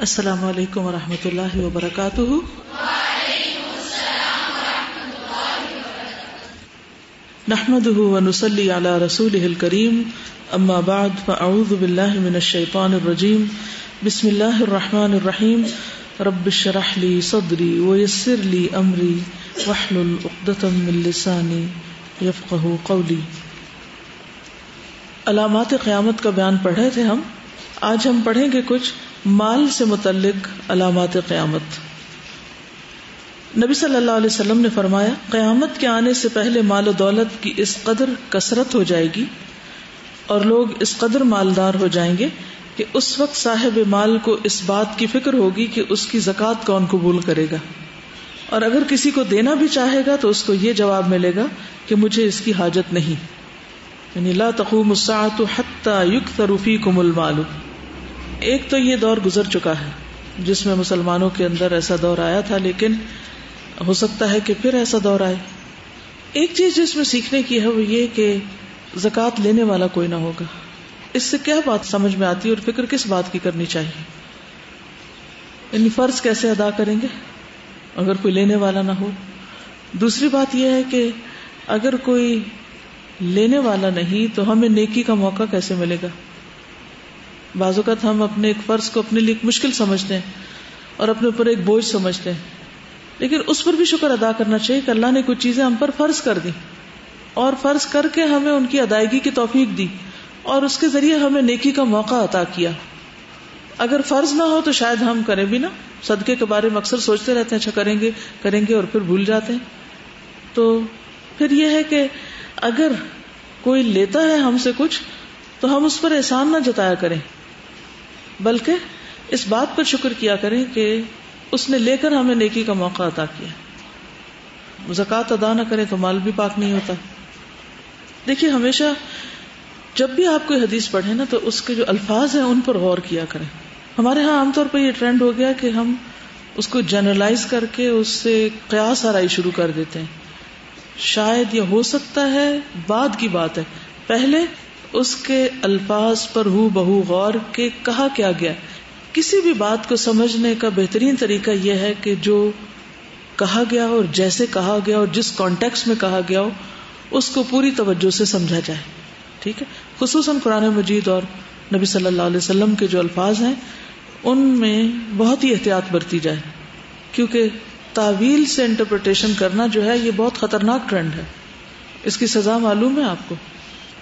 السلام علیکم و رحمۃ اللہ وبرکاتہ۔ نحمد ونسلی علی رسول کریم اما بعد، فاعوذ باللہ من الشیطان الرجیم۔ بسم اللہ الرحمن الرحیم۔ رب شرح لی صدری ویسر لی امری۔ وحلل اقدتم من لسانی یفقہ قولی۔ علامات قیامت کا بیان پڑھے تھے ہم۔ آج ہم پڑھیں گے کچھ مال سے متعلق علامات قیامت۔ نبی صلی اللہ علیہ وسلم نے فرمایا، قیامت کے آنے سے پہلے مال و دولت کی اس قدر کثرت ہو جائے گی اور لوگ اس قدر مالدار ہو جائیں گے کہ اس وقت صاحب مال کو اس بات کی فکر ہوگی کہ اس کی زکوٰۃ کون قبول کرے گا۔ اور اگر کسی کو دینا بھی چاہے گا تو اس کو یہ جواب ملے گا کہ مجھے اس کی حاجت نہیں۔ یعنی لا تقوم الساعة حتى يكثر فيكم المال۔ ایک تو یہ دور گزر چکا ہے جس میں مسلمانوں کے اندر ایسا دور آیا تھا، لیکن ہو سکتا ہے کہ پھر ایسا دور آئے۔ ایک چیز جس میں سیکھنے کی ہے وہ یہ کہ زکوٰۃ لینے والا کوئی نہ ہوگا۔ اس سے کیا بات سمجھ میں آتی ہے اور فکر کس بات کی کرنی چاہیے؟ یعنی فرض کیسے ادا کریں گے؟ اگر کوئی لینے والا نہ ہو۔ دوسری بات یہ ہے کہ اگر کوئی لینے والا نہیں تو ہمیں نیکی کا موقع کیسے ملے گا؟ بعض اوقات ہم اپنے ایک فرض کو اپنے لیے مشکل سمجھتے ہیں اور اپنے اوپر ایک بوجھ سمجھتے ہیں۔ لیکن اس پر بھی شکر ادا کرنا چاہیے کہ اللہ نے کچھ چیزیں ہم پر فرض کر دی اور فرض کر کے ہمیں ان کی ادائیگی کی توفیق دی۔ اور اس کے ذریعے ہمیں نیکی کا موقع عطا کیا۔ اگر فرض نہ ہو تو شاید ہم کریں بھی نا۔ صدقے کے بارے میں اکثر سوچتے رہتے ہیں اچھا کریں گے کریں گے اور پھر بھول جاتے ہیں۔ تو پھر یہ ہے کہ اگر کوئی لیتا ہے ہم سے کچھ، تو ہم اس پر احسان نہ جتایا کریں۔ بلکہ اس بات پر شکر کیا کریں کہ اس نے لے کر ہمیں نیکی کا موقع عطا کیا۔ زکوٰۃ ادا نہ کریں تو مال بھی پاک نہیں ہوتا۔ دیکھیے، ہمیشہ جب بھی آپ کوئی حدیث پڑھے نا تو اس کے جو الفاظ ہیں ان پر غور کیا کریں۔ ہمارے ہاں عام طور پہ یہ ٹرینڈ ہو گیا کہ ہم اس کو جنرلائز کر کے اس سے قیاس آرائی شروع کر دیتے ہیں۔ شاید یہ ہو سکتا ہے، بعد کی بات ہے۔ پہلے اس کے الفاظ پر ہو بہو غور کے کہا کیا گیا۔ کسی بھی بات کو سمجھنے کا بہترین طریقہ یہ ہے کہ جو کہا گیا اور جیسے کہا گیا اور جس کانٹیکس میں کہا گیا ہو، اس کو پوری توجہ سے سمجھا جائے۔ ٹھیک ہے؟ خصوصاً قرآن مجید اور نبی صلی اللہ علیہ وسلم کے جو الفاظ ہیں، ان میں بہت ہی احتیاط برتی جائے۔ کیونکہ تعویل سے انٹرپریٹیشن کرنا جو ہے، یہ بہت خطرناک ٹرینڈ ہے۔ اس کی سزا معلوم ہے آپ کو؟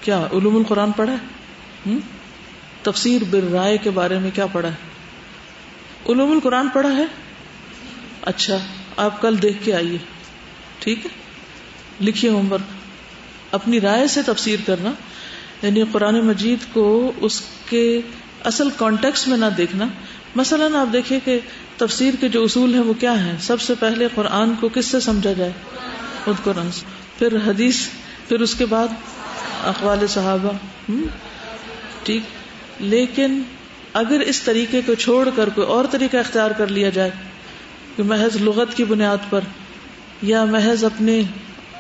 کیا علوم القرآن پڑھا ہے؟ تفسیر بر رائے کے بارے میں کیا پڑھا ہے؟ علوم القرآن پڑھا ہے؟ اچھا آپ کل دیکھ کے آئیے۔ ٹھیک ہے؟ لکھیے ہوم ورک۔ اپنی رائے سے تفسیر کرنا یعنی قرآن مجید کو اس کے اصل کانٹیکس میں نہ دیکھنا۔ مثلاً آپ دیکھیے کہ تفسیر کے جو اصول ہیں وہ کیا ہیں؟ سب سے پہلے قرآن کو کس سے سمجھا جائے؟ خود قرآن سے پھر حدیث، پھر اس کے بعد اقوال صحابہ ٹھیک؟ لیکن اگر اس طریقے کو چھوڑ کر کوئی اور طریقہ اختیار کر لیا جائے، کہ محض لغت کی بنیاد پر، یا محض اپنے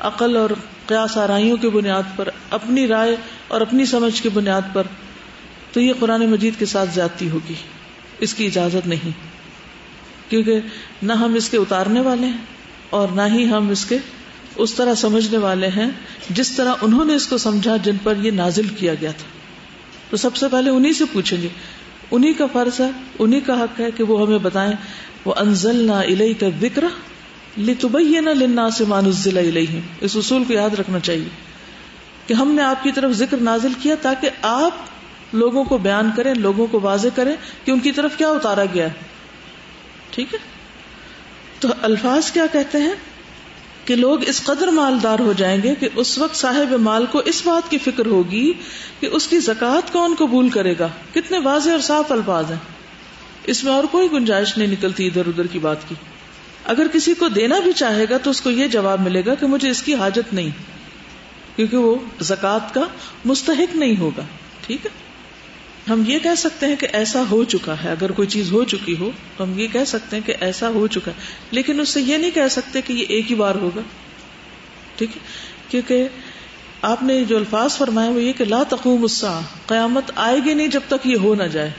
عقل اور قیاس آرائیوں کی بنیاد پر، اپنی رائے اور اپنی سمجھ کی بنیاد پر، تو یہ قرآن مجید کے ساتھ زیادتی ہوگی۔ اس کی اجازت نہیں۔ کیونکہ نہ ہم اس کے اتارنے والے ہیں اور نہ ہی ہم اس کے اس طرح سمجھنے والے ہیں جس طرح انہوں نے اس کو سمجھا جن پر یہ نازل کیا گیا تھا۔ تو سب سے پہلے انہیں سے پوچھیں گے۔ انہیں کا فرض ہے انہیں کا حق ہے کہ وہ ہمیں بتائیں۔ وہ انزل نہ الہی کا ذکر لتبین للناس ما نزل الیہم اس اصول کو یاد رکھنا چاہیے کہ ہم نے آپ کی طرف ذکر نازل کیا تاکہ آپ لوگوں کو بیان کریں، لوگوں کو واضح کریں کہ ان کی طرف کیا اتارا گیا ہے۔ ٹھیک ہے؟ تو الفاظ کیا کہتے ہیں؟ کہ لوگ اس قدر مالدار ہو جائیں گے کہ اس وقت صاحب مال کو اس بات کی فکر ہوگی کہ اس کی زکوٰۃ کون قبول کرے گا۔ کتنے واضح اور صاف الفاظ ہیں۔ اس میں اور کوئی گنجائش نہیں نکلتی ادھر ادھر کی بات کی۔ اگر کسی کو دینا بھی چاہے گا تو اس کو یہ جواب ملے گا کہ مجھے اس کی حاجت نہیں، کیونکہ وہ زکوٰۃ کا مستحق نہیں ہوگا۔ ٹھیک ہے؟ ہم یہ کہہ سکتے ہیں کہ ایسا ہو چکا ہے۔ اگر کوئی چیز ہو چکی ہو تو ہم یہ کہہ سکتے ہیں کہ ایسا ہو چکا ہے۔ لیکن اس سے یہ نہیں کہہ سکتے کہ یہ ایک ہی بار ہوگا۔ ٹھیک ہے؟ کیونکہ آپ نے جو الفاظ فرمایا وہ یہ کہ لا تقوم الساعة قیامت آئے گی نہیں جب تک یہ ہو نہ جائے۔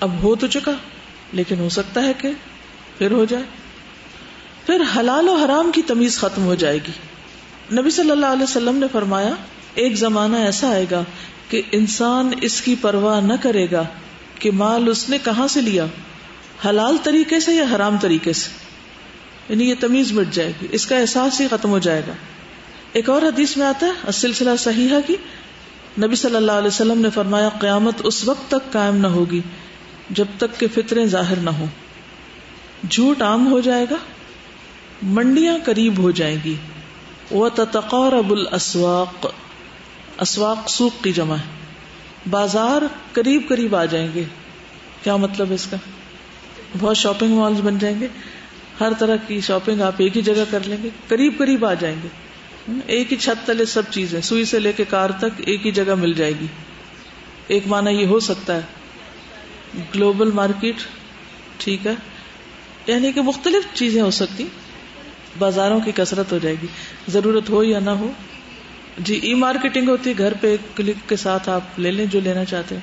اب ہو تو چکا، لیکن ہو سکتا ہے کہ پھر ہو جائے۔ پھر حلال و حرام کی تمیز ختم ہو جائے گی۔ نبی صلی اللہ علیہ وسلم نے فرمایا، ایک زمانہ ایسا آئے گا کہ انسان اس کی پرواہ نہ کرے گا کہ مال اس نے کہاں سے لیا؟ حلال طریقے سے یا حرام طریقے سے؟ یعنی یہ تمیز مٹ جائے گی، اس کا احساس ہی ختم ہو جائے گا۔ ایک اور حدیث میں آتا ہے سلسلہ صحیحہ کی۔ نبی صلی اللہ علیہ وسلم نے فرمایا، قیامت اس وقت تک قائم نہ ہوگی جب تک کہ فطریں ظاہر نہ ہوں۔ جھوٹ عام ہو جائے گا، منڈیاں قریب ہو جائیں گی۔ وہ تقارب الاسواق اسواق سوق کی جمع ہے۔ بازار قریب قریب آ جائیں گے۔ کیا مطلب ہے اس کا؟ بہت شاپنگ مالز بن جائیں گے۔ ہر طرح کی شاپنگ آپ ایک ہی جگہ کر لیں گے۔ قریب قریب آ جائیں گے۔ ایک ہی چھت تلے سب چیزیں۔ سوئی سے لے کے کار تک ایک ہی جگہ مل جائے گی۔ ایک مانا یہ ہو سکتا ہے۔ گلوبل مارکیٹ، ٹھیک ہے۔ یعنی کہ مختلف چیزیں ہو سکتی۔ بازاروں کی کثرت ہو جائے گی۔ ضرورت ہو یا نہ ہو جی ای مارکیٹنگ ہوتی ہے گھر پہ ایک کلک کے ساتھ آپ لے لیں جو لینا چاہتے ہیں۔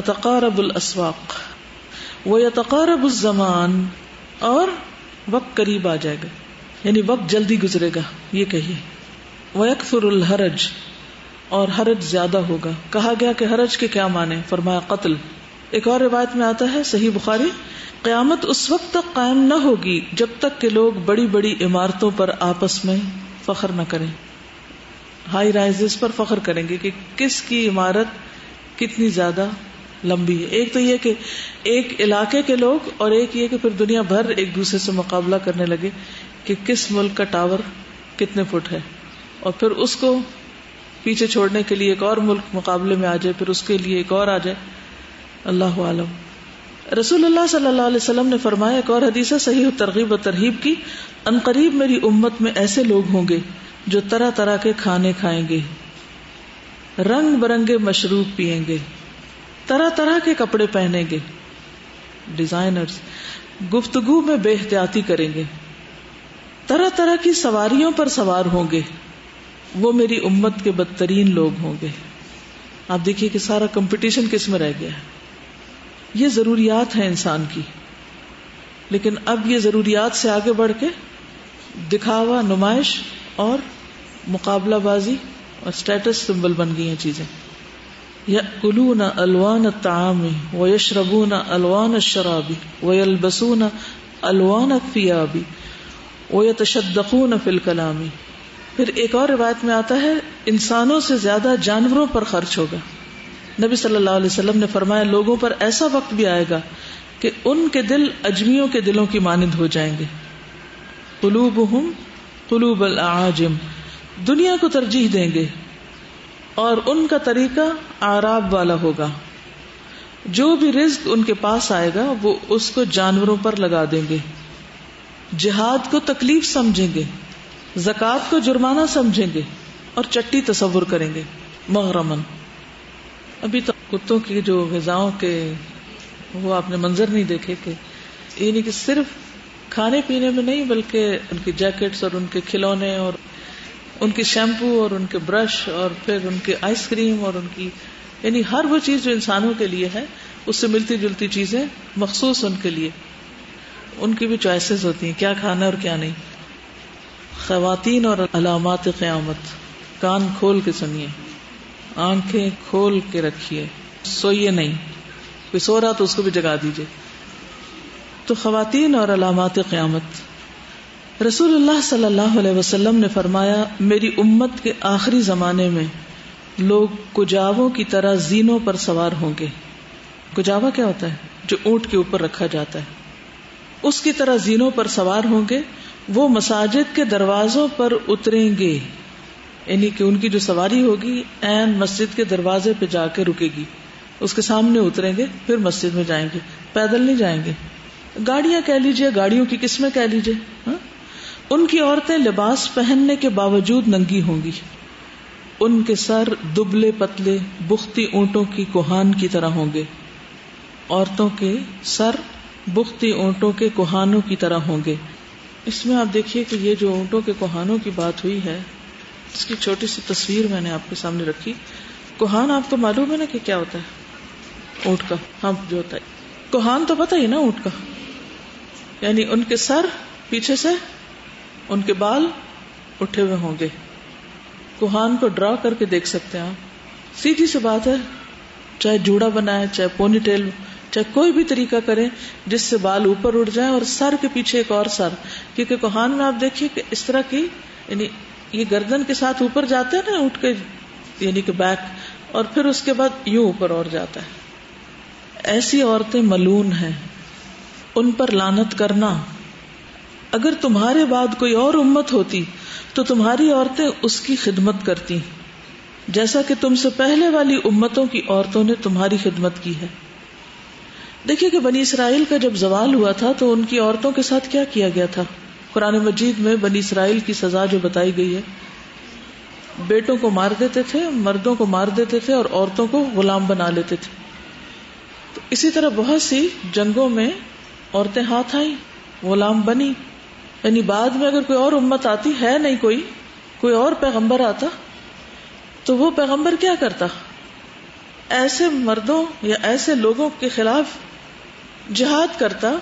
تقارب الاسواق، وہ یا تقارب الزمان اور وقت قریب آ جائے گا۔ یعنی وقت جلدی گزرے گا، یہ کہیے۔ وہ اکثر الحرج اور حرج زیادہ ہوگا۔ کہا گیا کہ حرج کے کیا مانے فرمایا قتل۔ ایک اور روایت میں آتا ہے، صحیح بخاری، قیامت اس وقت تک قائم نہ ہوگی جب تک کہ لوگ بڑی بڑی عمارتوں پر آپس میں فخر نہ کریں۔ ہائی رائز پر فخر کریں گے کہ کس کی عمارت کتنی زیادہ لمبی ہے۔ ایک تو یہ کہ ایک علاقے کے لوگ اور ایک یہ کہ پھر دنیا بھر ایک دوسرے سے مقابلہ کرنے لگے کہ کس ملک کا ٹاور کتنے فٹ ہے۔ اور پھر اس کو پیچھے چھوڑنے کے لیے ایک اور ملک مقابلے میں آ جائے، پھر اس کے لیے ایک اور آ جائے۔ اللہ عالم۔ رسول اللہ صلی اللہ علیہ وسلم نے فرمایا، ایک اور حدیث صحیح ترغیب و ترغیب کی، ان قریب میری امت میں ایسے لوگ ہوں گے جو طرح طرح کے کھانے کھائیں گے، رنگ برنگے مشروب پیئیں گے، طرح طرح کے کپڑے پہنیں گے۔ ڈیزائنر گفتگو میں بے احتیاطی کریں گے۔ طرح طرح کی سواریوں پر سوار ہوں گے۔ وہ میری امت کے بدترین لوگ ہوں گے۔ آپ دیکھیے کہ سارا کمپٹیشن کس میں رہ گیا ہے۔ یہ ضروریات ہے انسان کی۔ لیکن اب یہ ضروریات سے آگے بڑھ کے دکھاوا، نمائش اور مقابلہ بازی اور اسٹیٹس سمبل بن گئی ہیں چیزیں۔ یا کلو نہ الوان تعامی و یشربو نہ الوان شرابی و یلبسون الوان فیابی وہ یا تشدقون فل کلامی پھر ایک اور روایت میں آتا ہے، انسانوں سے زیادہ جانوروں پر خرچ ہوگا۔ نبی صلی اللہ علیہ وسلم نے فرمایا، لوگوں پر ایسا وقت بھی آئے گا کہ ان کے دل اجمیوں کے دلوں کی مانند ہو جائیں گے۔ قلوب ہوں قلوب العاجم، دنیا کو ترجیح دیں گے اور ان کا طریقہ آراب والا ہوگا۔ جو بھی رزق ان کے پاس آئے گا، وہ اس کو جانوروں پر لگا دیں گے۔ جہاد کو تکلیف سمجھیں گے، زکوٰۃ کو جرمانہ سمجھیں گے اور چٹی تصور کریں گے۔ مغرمن ابھی تو کتوں کی جو غذاؤں کے وہ آپ نے منظر نہیں دیکھے کہ یعنی کہ صرف کھانے پینے میں نہیں، بلکہ ان کی جیکٹس اور ان کے کھلونے اور ان کی شیمپو اور ان کے برش اور پھر ان کے آئس کریم اور ان کی یعنی ہر وہ چیز جو انسانوں کے لیے ہے، اس سے ملتی جلتی چیزیں مخصوص ان کے لیے۔ ان کی بھی چوائسیز ہوتی ہیں، کیا کھانا اور کیا نہیں۔ خواتین اور علامات قیامت، کان کھول کے سنیے، آنکھیں کھول کے رکھیے، سوئیے نہیں۔ کوئی سو رہا تو اس کو بھی جگا دیجیے تو خواتین اور علامات قیامت۔ رسول اللہ صلی اللہ علیہ وسلم نے فرمایا، میری امت کے آخری زمانے میں لوگ کجاووں کی طرح زینوں پر سوار ہوں گے۔ کجاوا کیا ہوتا ہے؟ جو اونٹ کے اوپر رکھا جاتا ہے۔ اس کی طرح زینوں پر سوار ہوں گے، وہ مساجد کے دروازوں پر اتریں گے۔ یعنی کہ ان کی جو سواری ہوگی این مسجد کے دروازے پہ جا کے رکے گی۔ اس کے سامنے اتریں گے، پھر مسجد میں جائیں گے۔ پیدل نہیں جائیں گے۔ گاڑیاں کہہ لیجیے گاڑیوں کی قسمیں کہہ لیجیے ہاں؟ ان کی عورتیں لباس پہننے کے باوجود ننگی ہوں گی۔ ان کے سر دبلے پتلے، بختی اونٹوں کی کوہان کی طرح ہوں گے۔ عورتوں کے سر بختی اونٹوں کے کوہانوں کی طرح ہوں گے۔ اس میں آپ دیکھیے کہ یہ جو اونٹوں کے کوہانوں کی بات ہوئی ہے، اس کی چھوٹی سی تصویر میں نے آپ کے سامنے رکھی۔ کوہان آپ کو معلوم ہے نا کہ کیا ہوتا ہے؟ اونٹ کا ہمپ جو ہوتا ہے۔ کوہان تو پتہ ہی نا اونٹ کا۔ یعنی ان کے سر پیچھے سے ان کے بال اٹھے ہوئے ہوں گے۔ کوہان کو ڈرا کر کے دیکھ سکتے ہیں آپ۔ سیدھی سی بات ہے، چاہے جوڑا بنائے، چاہے پونی ٹیل، چاہے کوئی بھی طریقہ کرے، جس سے بال اوپر اٹھ جائیں اور سر کے پیچھے ایک اور سر۔ کیونکہ کوہان میں آپ دیکھیے کہ اس طرح کی یعنی یہ گردن کے ساتھ اوپر جاتے ہیں نا، اٹھ کے یعنی کہ بیک اور پھر اس کے بعد یوں اوپر اور جاتا ہے۔ ایسی عورتیں ملون ہیں۔ ان پر لانت کرنا۔ اگر تمہارے بعد کوئی اور امت ہوتی، تو تمہاری عورتیں اس کی خدمت کرتی۔ جیسا کہ تم سے پہلے والی امتوں کی عورتوں نے تمہاری خدمت کی ہے۔ دیکھیے کہ بنی اسرائیل کا جب زوال ہوا تھا، تو ان کی عورتوں کے ساتھ کیا کیا گیا تھا؟ قرآن مجید میں بنی اسرائیل کی سزا جو بتائی گئی ہے، بیٹوں کو مار دیتے تھے، مردوں کو مار دیتے تھے اور عورتوں کو غلام بنا لیتے تھے۔ تو اسی طرح بہت سی جنگوں میں عورتیں ہاتھ آئی غلام بنی۔ یعنی بعد میں اگر کوئی اور امت آتی، ہے نہیں کوئی کوئی اور پیغمبر آتا، تو وہ پیغمبر کیا کرتا؟ ایسے مردوں یا ایسے لوگوں کے خلاف جہاد کرتا،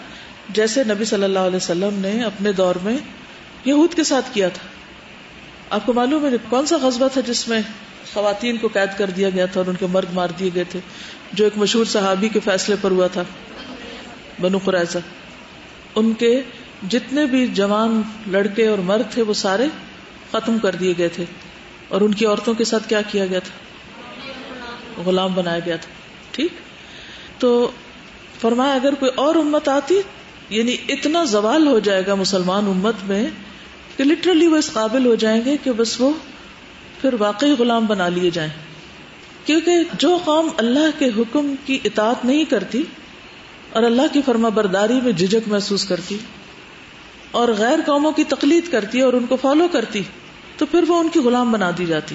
جیسے نبی صلی اللہ علیہ وسلم نے اپنے دور میں یہود کے ساتھ کیا تھا۔ آپ کو معلوم ہے کون سا قصبہ تھا جس میں خواتین کو قید کر دیا گیا تھا اور ان کے مرد مار دیے گئے تھے، جو ایک مشہور صحابی کے فیصلے پر ہوا تھا۔ بنو قرائزہ ان کے جتنے بھی جوان لڑکے اور مرد تھے وہ سارے ختم کر دیے گئے تھے۔ اور ان کی عورتوں کے ساتھ کیا کیا گیا تھا؟ غلام بنایا گیا تھا۔ ٹھیک؟ تو فرمایا اگر کوئی اور امت آتی یعنی اتنا زوال ہو جائے گا مسلمان امت میں کہ لٹرلی وہ اس قابل ہو جائیں گے کہ بس وہ پھر واقعی غلام بنا لیے جائیں۔ کیونکہ جو قوم اللہ کے حکم کی اطاعت نہیں کرتی اور اللہ کی فرما برداری میں جھجک محسوس کرتی اور غیر قوموں کی تقلید کرتی اور ان کو فالو کرتی تو پھر وہ ان کی غلام بنا دی جاتی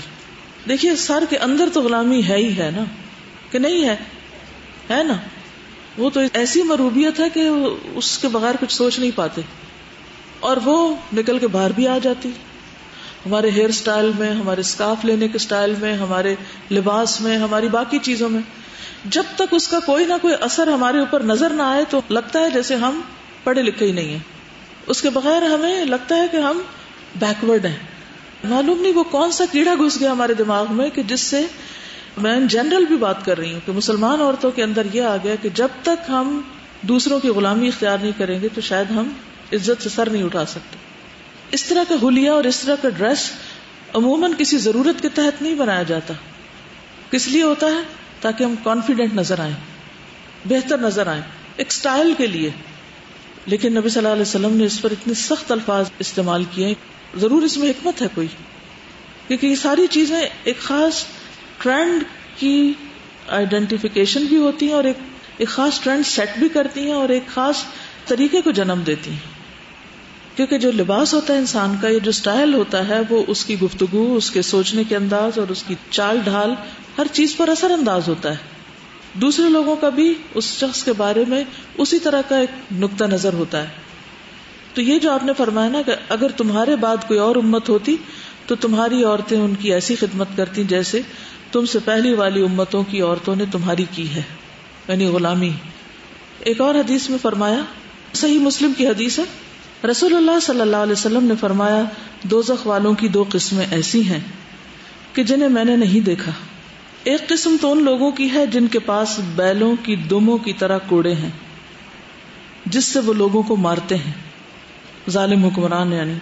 دیکھیے سر کے اندر تو غلامی ہے ہی ہے نا کہ نہیں ہے ہے نا وہ تو ایسی مروبیت ہے کہ اس کے بغیر کچھ سوچ نہیں پاتے اور وہ نکل کے باہر بھی آ جاتی ہمارے ہیئر اسٹائل میں، ہمارے اسکارف لینے کے اسٹائل میں، ہمارے لباس میں، ہماری باقی چیزوں میں جب تک اس کا کوئی نہ کوئی اثر ہمارے اوپر نظر نہ آئے تو لگتا ہے جیسے ہم پڑھے لکھے ہی نہیں ہیں۔ اس کے بغیر ہمیں لگتا ہے کہ ہم بیکورڈ ہیں۔ معلوم نہیں وہ کون سا کیڑا گھس گیا ہمارے دماغ میں کہ جس سے میں ان جنرل بھی بات کر رہی ہوں کہ مسلمان عورتوں کے اندر یہ آ گیا کہ جب تک ہم دوسروں کی غلامی اختیار نہیں کریں گے تو شاید ہم عزت سے سر نہیں اٹھا سکتے۔ اس طرح کا ہولیا اور اس طرح کا ڈریس عموماً کسی ضرورت کے تحت نہیں بنایا جاتا۔ کس لیے ہوتا ہے؟ تاکہ ہم کانفیڈینٹ نظر آئیں، بہتر نظر آئیں، ایک سٹائل کے لیے۔ لیکن نبی صلی اللہ علیہ وسلم نے اس پر اتنے سخت الفاظ استعمال کیے ضرور اس میں حکمت ہے کوئی۔ کیونکہ یہ ساری چیزیں ایک خاص ٹرینڈ کی آئیڈینٹیفیکیشن بھی ہوتی ہیں اور ایک ایک خاص ٹرینڈ سیٹ بھی کرتی ہیں اور ایک خاص طریقے کو جنم دیتی ہیں۔ کیونکہ جو لباس ہوتا ہے انسان کا یہ جو اسٹائل ہوتا ہے، وہ اس کی گفتگو، اس کے سوچنے کے انداز اور اس کی چال ڈھال ہر چیز پر اثر انداز ہوتا ہے۔ دوسرے لوگوں کا بھی اس شخص کے بارے میں اسی طرح کا ایک نقطہ نظر ہوتا ہے۔ تو یہ جو آپ نے فرمایا نا کہ اگر تمہارے بعد کوئی اور امت ہوتی، تو تمہاری عورتیں ان کی ایسی خدمت کرتی جیسے تم سے پہلی والی امتوں کی عورتوں نے تمہاری کی ہے۔ یعنی غلامی۔ ایک اور حدیث میں فرمایا، صحیح مسلم کی حدیث ہے۔ رسول اللہ صلی اللہ علیہ وسلم نے فرمایا دو والوں کی دو قسمیں ایسی ہیں کہ جنہیں میں نے نہیں دیکھا۔ ایک قسم تو ان لوگوں کی ہے جن کے پاس بیلوں کی دموں کی طرح کوڑے ہیں، جس سے وہ لوگوں کو مارتے ہیں۔ ظالم حکمران یعنی۔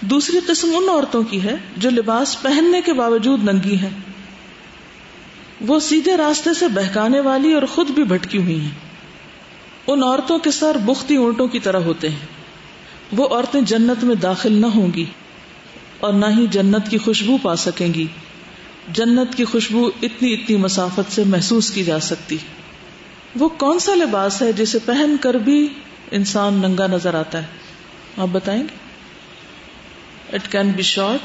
دوسری قسم ان عورتوں کی ہے جو لباس پہننے کے باوجود ننگی ہیں۔ وہ سیدھے راستے سے بہکانے والی اور خود بھی بھٹکی ہوئی ہیں۔ ان عورتوں کے سر بختی اونٹوں کی طرح ہوتے ہیں۔ وہ عورتیں جنت میں داخل نہ ہوں گی اور نہ ہی جنت کی خوشبو پا سکیں گی۔ جنت کی خوشبو اتنی اتنی مسافت سے محسوس کی جا سکتی۔ وہ کون سا لباس ہے جسے پہن کر بھی انسان ننگا نظر آتا ہے؟ آپ بتائیں گے؟ It can be short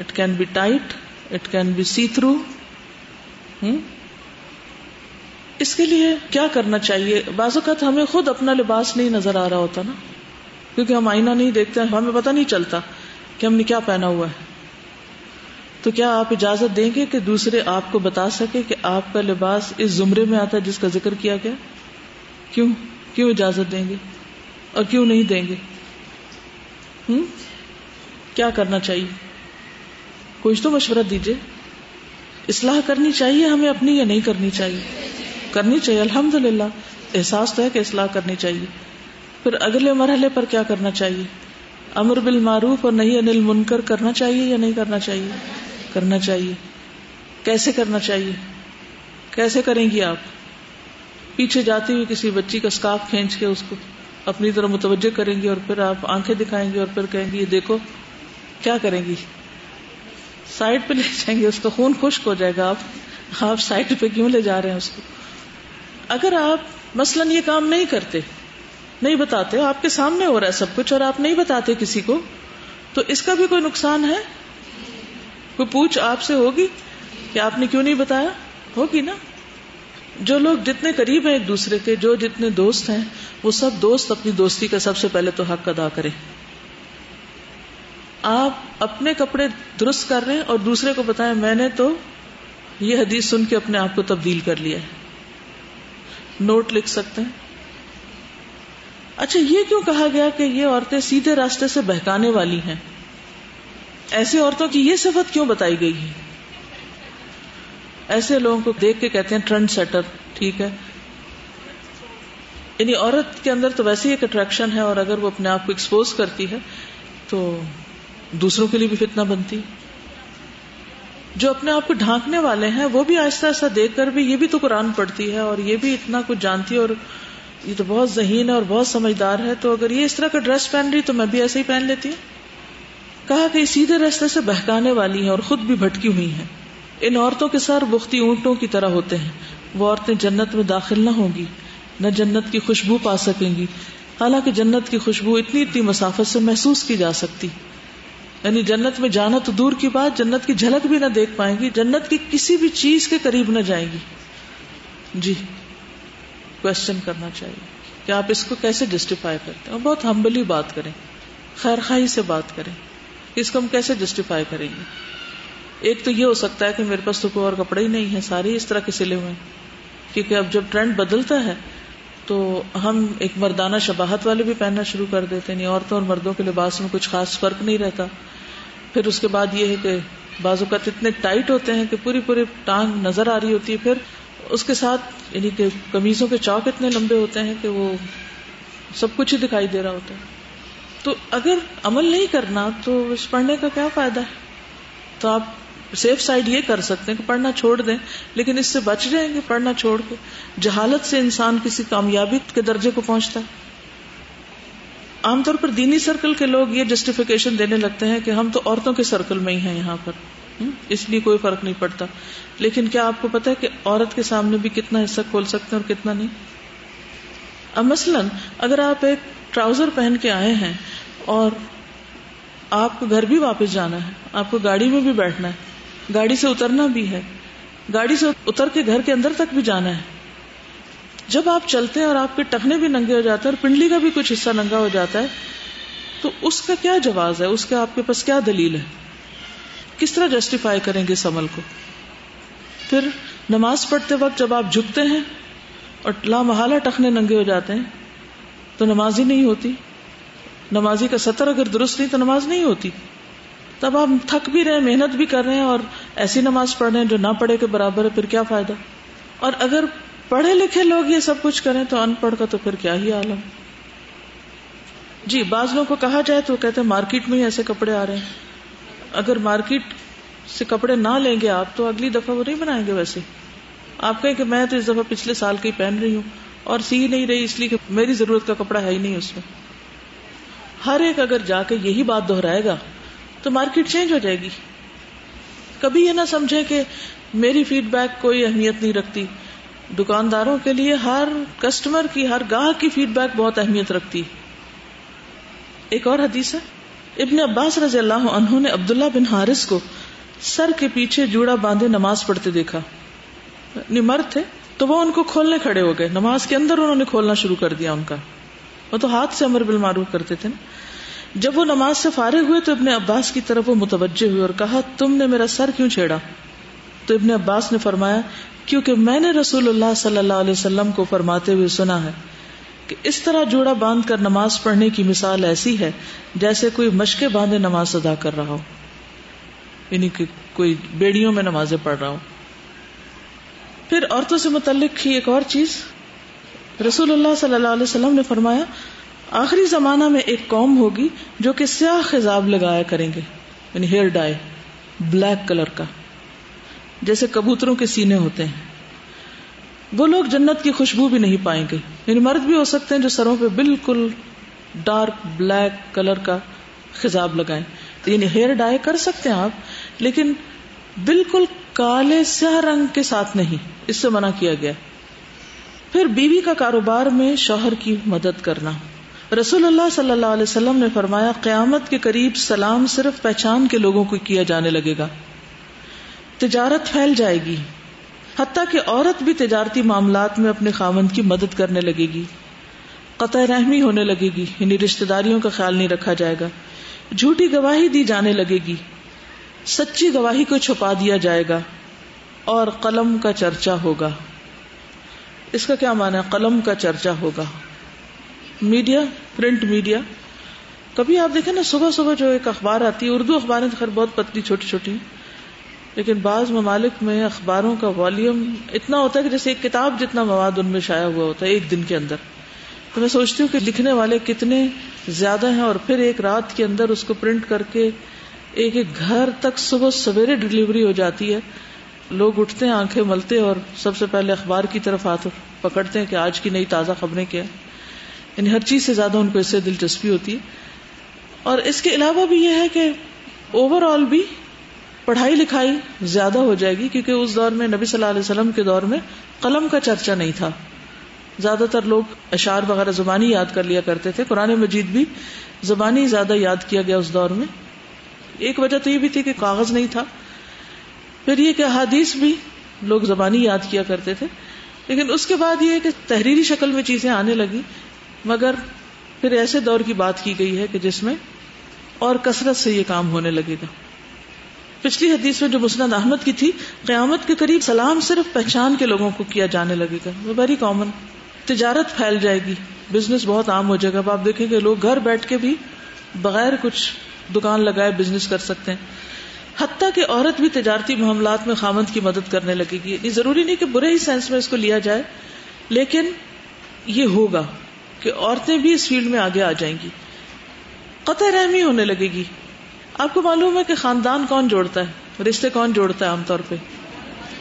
it can be tight it can be see through اس کے لیے کیا کرنا چاہیے؟ بعض اوقات ہمیں خود اپنا لباس نہیں نظر آ رہا ہوتا نا۔ کیونکہ ہم آئینہ نہیں دیکھتے ہمیں پتہ نہیں چلتا کہ ہم نے کیا پہنا ہوا ہے۔ تو کیا آپ اجازت دیں گے کہ دوسرے آپ کو بتا سکے کہ آپ کا لباس اس زمرے میں آتا ہے جس کا ذکر کیا گیا؟ کیوں؟ کیوں اجازت دیں گے؟ اور کیوں نہیں دیں گے؟ ہوں کیا کرنا چاہیے؟ کچھ تو مشورہ دیجیے اصلاح کرنی چاہیے ہمیں اپنی یا نہیں کرنی چاہیے؟ کرنی چاہیے الحمد للہ احساس تو ہے کہ اصلاح کرنی چاہیے۔ پھر اگلے مرحلے پر کیا کرنا چاہیے؟ امر بالمعروف اور نہیں انل منکر کرنا چاہیے یا نہیں کرنا چاہیے؟ کرنا چاہیے۔ کیسے کرنا چاہیے؟ کیسے کریں گی آپ؟ پیچھے جاتی ہوئی کسی بچی کا اسکارف کھینچ کے اس کو اپنی طرح متوجہ کریں گی اور پھر آپ آنکھیں دکھائیں گے اور پھر کہیں گی، یہ دیکھو، کیا کریں گی؟ سائڈ پہ لے جائیں گے، اس کا خون خشک ہو جائے گا۔ آپ آپ سائڈ پہ کیوں لے جا رہے ہیں اس کو؟ اگر آپ مثلاً یہ کام نہیں کرتے نہیں بتاتے آپ کے سامنے ہو رہا ہے سب کچھ اور آپ نہیں بتاتے کسی کو، تو اس کا بھی کوئی نقصان ہے؟ کوئی پوچھ آپ سے ہوگی کہ آپ نے کیوں نہیں بتایا؟ ہوگی نا۔ جو لوگ جتنے قریب ہیں ایک دوسرے کے، جو جتنے دوست ہیں، وہ سب دوست اپنی دوستی کا سب سے پہلے تو حق ادا کریں۔ آپ اپنے کپڑے درست کر رہے ہیں اور دوسرے کو بتائیں، میں نے تو یہ حدیث سن کے اپنے آپ کو تبدیل کر لیا ہے۔ نوٹ لکھ سکتے ہیں۔ اچھا یہ کیوں کہا گیا کہ یہ عورتیں سیدھے راستے سے بہکانے والی ہیں؟ ایسی عورتوں کی یہ صفت کیوں بتائی گئی ہے؟ ایسے لوگوں کو دیکھ کے کہتے ہیں، ٹرنڈ سیٹر، ٹھیک ہے؟ یعنی عورت کے اندر تو ویسے ہی ایک اٹریکشن ہے، اور اگر وہ اپنے آپ کو ایکسپوز کرتی ہے، تو دوسروں کے لیے بھی فتنا بنتی۔ جو اپنے آپ کو ڈھانکنے والے ہیں، وہ بھی آہستہ آہستہ دیکھ کر بھی، یہ بھی تو قرآن پڑھتی ہے، اور یہ بھی اتنا کچھ جانتی ہے، اور یہ تو بہت ذہین ہے اور بہت سمجھدار ہے، تو اگر یہ اس طرح کا ڈریس پہن رہی تو میں بھی ایسے ہی پہن لیتی ہوں۔ کہا کہ یہ سیدھے راستے سے بہکانے والی ہے اور خود بھی بھٹکی ہوئی ہیں۔ ان عورتوں کے سر بختی اونٹوں کی طرح ہوتے ہیں۔ وہ عورتیں جنت میں داخل نہ ہوں گی، نہ جنت کی خوشبو پا سکیں گی۔ حالانکہ جنت کی خوشبو اتنی اتنی مسافت سے محسوس کی جا سکتی۔ یعنی جنت میں جانا تو دور کی بات، جنت کی جھلک بھی نہ دیکھ پائیں گی، جنت کی کسی بھی چیز کے قریب نہ جائیں گی۔ جی۔ کوشچن کرنا چاہیے کہ آپ اس کو کیسے جسٹیفائی کرتے ہیں؟ بہت ہمبلی بات کریں۔ خیر خواہی سے بات کریں۔ اس کو ہم کیسے جسٹیفائی کریں گے؟ ایک تو یہ ہو سکتا ہے کہ میرے پاس تو کوئی اور کپڑے ہی نہیں ہے، سارے اس طرح کے سلے ہوئے کیونکہ اب جب ٹرینڈ بدلتا ہے تو ہم ایک مردانہ شباہت والے بھی پہننا شروع کر دیتے ہیں۔ یعنی عورتوں اور مردوں کے لباس میں کچھ خاص فرق نہیں رہتا۔ پھر اس کے بعد یہ ہے کہ بازو کا اتنے ٹائٹ ہوتے ہیں کہ پوری پوری ٹانگ نظر آ رہی ہوتی ہے، پھر اس کے ساتھ یعنی کہ کمیزوں کے چوک اتنے لمبے ہوتے ہیں کہ وہ سب کچھ ہی دکھائی دے رہا ہوتا ہے۔ تو اگر عمل نہیں کرنا تو اس پڑھنے کا کیا فائدہ ہے؟ تو آپ سیف سائڈ یہ کر سکتے ہیں کہ پڑھنا چھوڑ دیں، لیکن اس سے بچ جائیں گے پڑھنا چھوڑ کے۔ جہالت سے انسان کسی کامیابی کے درجے کو پہنچتا ہے۔ عام طور پر دینی سرکل کے لوگ یہ جسٹیفیکیشن دینے لگتے ہیں کہ ہم تو عورتوں کے سرکل میں ہی ہیں یہاں پر۔ اس لیے کوئی فرق نہیں پڑتا۔ لیکن کیا آپ کو پتا ہے کہ عورت کے سامنے بھی کتنا حصہ کھول سکتے ہیں اور کتنا نہیں؟ اب مثلاً اگر آپ ایک ٹراؤزر پہن کے آئے ہیں اور آپ کو گھر بھی واپس جانا ہے، آپ کو گاڑی میں بھی بیٹھنا ہے، گاڑی سے اترنا بھی ہے، گاڑی سے اتر کے گھر کے اندر تک بھی جانا ہے۔ جب آپ چلتے ہیں اور آپ کے ٹکنے بھی ننگے ہو جاتے ہیں اور پنڈلی کا بھی کچھ حصہ ننگا ہو جاتا ہے، تو اس کا کیا جواز ہے؟ اس کا آپ کے پاس کیا دلیل ہے؟ کس طرح جسٹیفائی کریں گے اس عمل کو؟ پھر نماز پڑھتے وقت جب آپ جھکتے ہیں اور لامحالہ ٹکنے ننگے ہو جاتے ہیں، تو نماز ہی نہیں ہوتی۔ نمازی کا سطر اگر درست نہیں، تو نماز نہیں ہوتی۔ تب آپ تھک بھی رہے محنت بھی کر رہے ہیں اور ایسی نماز پڑھ رہے ہیں جو نہ پڑھے کے برابر ہے، پھر کیا فائدہ؟ اور اگر پڑھے لکھے لوگ یہ سب کچھ کریں تو ان پڑھ کا تو پھر کیا ہی عالم۔ جی بعض لوگوں کو کہا جائے تو کہتے ہیں مارکیٹ میں ہی ایسے کپڑے آ رہے ہیں۔ اگر مارکیٹ سے کپڑے نہ لیں گے آپ، تو اگلی دفعہ وہ نہیں بنائیں گے ویسے۔ آپ کہیں کہ میں تو اس دفعہ پچھلے سال کی پہن رہی ہوں اور سی نہیں رہی، اس لیے کہ میری ضرورت کا کپڑا ہے ہی نہیں اس میں۔ ہر ایک اگر جا کے یہی بات دہرائے گا، تو مارکیٹ چینج ہو جائے گی۔ کبھی یہ نہ سمجھے کہ میری فیڈ بیک کوئی اہمیت نہیں رکھتی۔ دکانداروں کے لیے ہر کسٹمر کی، ہر گاہ کی فیڈ بیک بہت اہمیت رکھتی۔ ایک اور حدیث ہے۔ ابن عباس رضی اللہ عنہ نے عبداللہ بن حارث کو سر کے پیچھے جوڑا باندھے نماز پڑھتے دیکھا۔ یعنی مرد تھے تو وہ ان کو کھولنے کھڑے ہو گئے۔ نماز کے اندر انہوں نے کھولنا شروع کر دیا ان کا۔ وہ تو ہاتھ سے امر بالمعروف کرتے تھے نا۔ جب وہ نماز سے فارغ ہوئے تو ابن عباس کی طرف وہ متوجہ ہوئے اور کہا، تم نے میرا سر کیوں چھیڑا؟ تو ابن عباس نے فرمایا، کیونکہ میں نے رسول اللہ صلی اللہ علیہ وسلم کو فرماتے ہوئے سنا ہے۔ کہ اس طرح جوڑا باندھ کر نماز پڑھنے کی مثال ایسی ہے جیسے کوئی مشقیں باندھے نماز ادا کر رہا ہو۔ یعنی کہ کوئی بیڑیوں میں نمازیں پڑھ رہا ہو۔ پھر عورتوں سے متعلق ہی ایک اور چیز، رسول اللہ صلی اللہ علیہ وسلم نے فرمایا، آخری زمانہ میں ایک قوم ہوگی جو کہ سیاہ خزاب لگایا کریں گے یعنی ہیئر ڈائی، بلیک کلر کا، جیسے کبوتروں کے سینے ہوتے ہیں۔ وہ لوگ جنت کی خوشبو بھی نہیں پائیں گے۔ یعنی مرد بھی ہو سکتے ہیں جو سروں پہ بالکل ڈارک بلیک کلر کا خزاب لگائیں۔ یعنی ہیئر ڈائی کر سکتے ہیں آپ، لیکن بالکل کالے سیاہ رنگ کے ساتھ نہیں۔ اس سے منع کیا گیا۔ پھر بیوی کا کاروبار میں شوہر کی مدد کرنا۔ رسول اللہ صلی اللہ علیہ وسلم نے فرمایا، قیامت کے قریب سلام صرف پہچان کے لوگوں کو کیا جانے لگے گا۔ تجارت پھیل جائے گی۔ حتیٰ کہ عورت بھی تجارتی معاملات میں اپنے خامند کی مدد کرنے لگے گی۔ قطع رحمی ہونے لگے گی۔ یعنی رشتے داریوں کا خیال نہیں رکھا جائے گا۔ جھوٹی گواہی دی جانے لگے گی۔ سچی گواہی کو چھپا دیا جائے گا۔ اور قلم کا چرچا ہوگا۔ اس کا کیا مانا ہے؟ قلم کا چرچا ہوگا۔ Media, print media. کبھی آپ دیکھیں نا، صبح صبح جو ایک اخبار آتی ہے، اردو اخباریں تو خیر بہت پتلی، چھوٹی چھوٹی۔ لیکن بعض ممالک میں اخباروں کا والیوم اتنا ہوتا ہے کہ جیسے ایک کتاب جتنا مواد ان میں شائع ہوا ہوتا ہے ایک دن کے اندر۔ تو میں سوچتی ہوں کہ لکھنے والے کتنے زیادہ ہیں اور پھر ایک رات کے اندر اس کو پرنٹ کر کے ایک ایک گھر تک صبح سویرے ڈلیوری ہو جاتی ہے۔ لوگ اٹھتے ہیں، آنکھیں ملتے اور سب سے پہلے اخبار کی طرف ہاتھ پکڑتے ہیں کہ آج کی نئی تازہ خبریں کیا یعنی ہر چیز سے زیادہ ان کو اس سے دلچسپی ہوتی ہے۔ اور اس کے علاوہ بھی یہ ہے کہ اوور آل بھی پڑھائی لکھائی زیادہ ہو جائے گی کیونکہ اس دور میں نبی صلی اللہ علیہ وسلم کے دور میں قلم کا چرچا نہیں تھا۔ زیادہ تر لوگ اشار وغیرہ زبانی یاد کر لیا کرتے تھے۔ قرآن مجید بھی زبانی زیادہ یاد کیا گیا اس دور میں۔ ایک وجہ تو یہ بھی تھی کہ کاغذ نہیں تھا۔ پھر یہ کہ حادیث بھی لوگ زبانی یاد کیا کرتے تھے۔ لیکن اس کے بعد یہ کہ تحریری شکل میں چیزیں آنے لگی مگر پھر ایسے دور کی بات کی گئی ہے کہ جس میں اور کثرت سے یہ کام ہونے لگے گا۔ پچھلی حدیث میں جو مسند احمد کی تھی، قیامت کے قریب سلام صرف پہچان کے لوگوں کو کیا جانے لگے گا۔ وہ ویری کامن تجارت پھیل جائے گی۔ بزنس بہت عام ہو جائے گا۔ اب آپ دیکھیں گے لوگ گھر بیٹھ کے بھی بغیر کچھ دکان لگائے بزنس کر سکتے ہیں۔ حتیٰ کہ عورت بھی تجارتی معاملات میں خامد کی مدد کرنے لگے گی۔ یہ ضروری نہیں کہ برے ہی سینس میں اس کو لیا جائے، لیکن یہ ہوگا کہ عورتیں بھی اس فیلڈ میں آگے آ جائیں گی۔ قطع رحمی ہونے لگے گی۔ آپ کو معلوم ہے کہ خاندان کون جوڑتا ہے؟ رشتے کون جوڑتا ہے عام طور پہ؟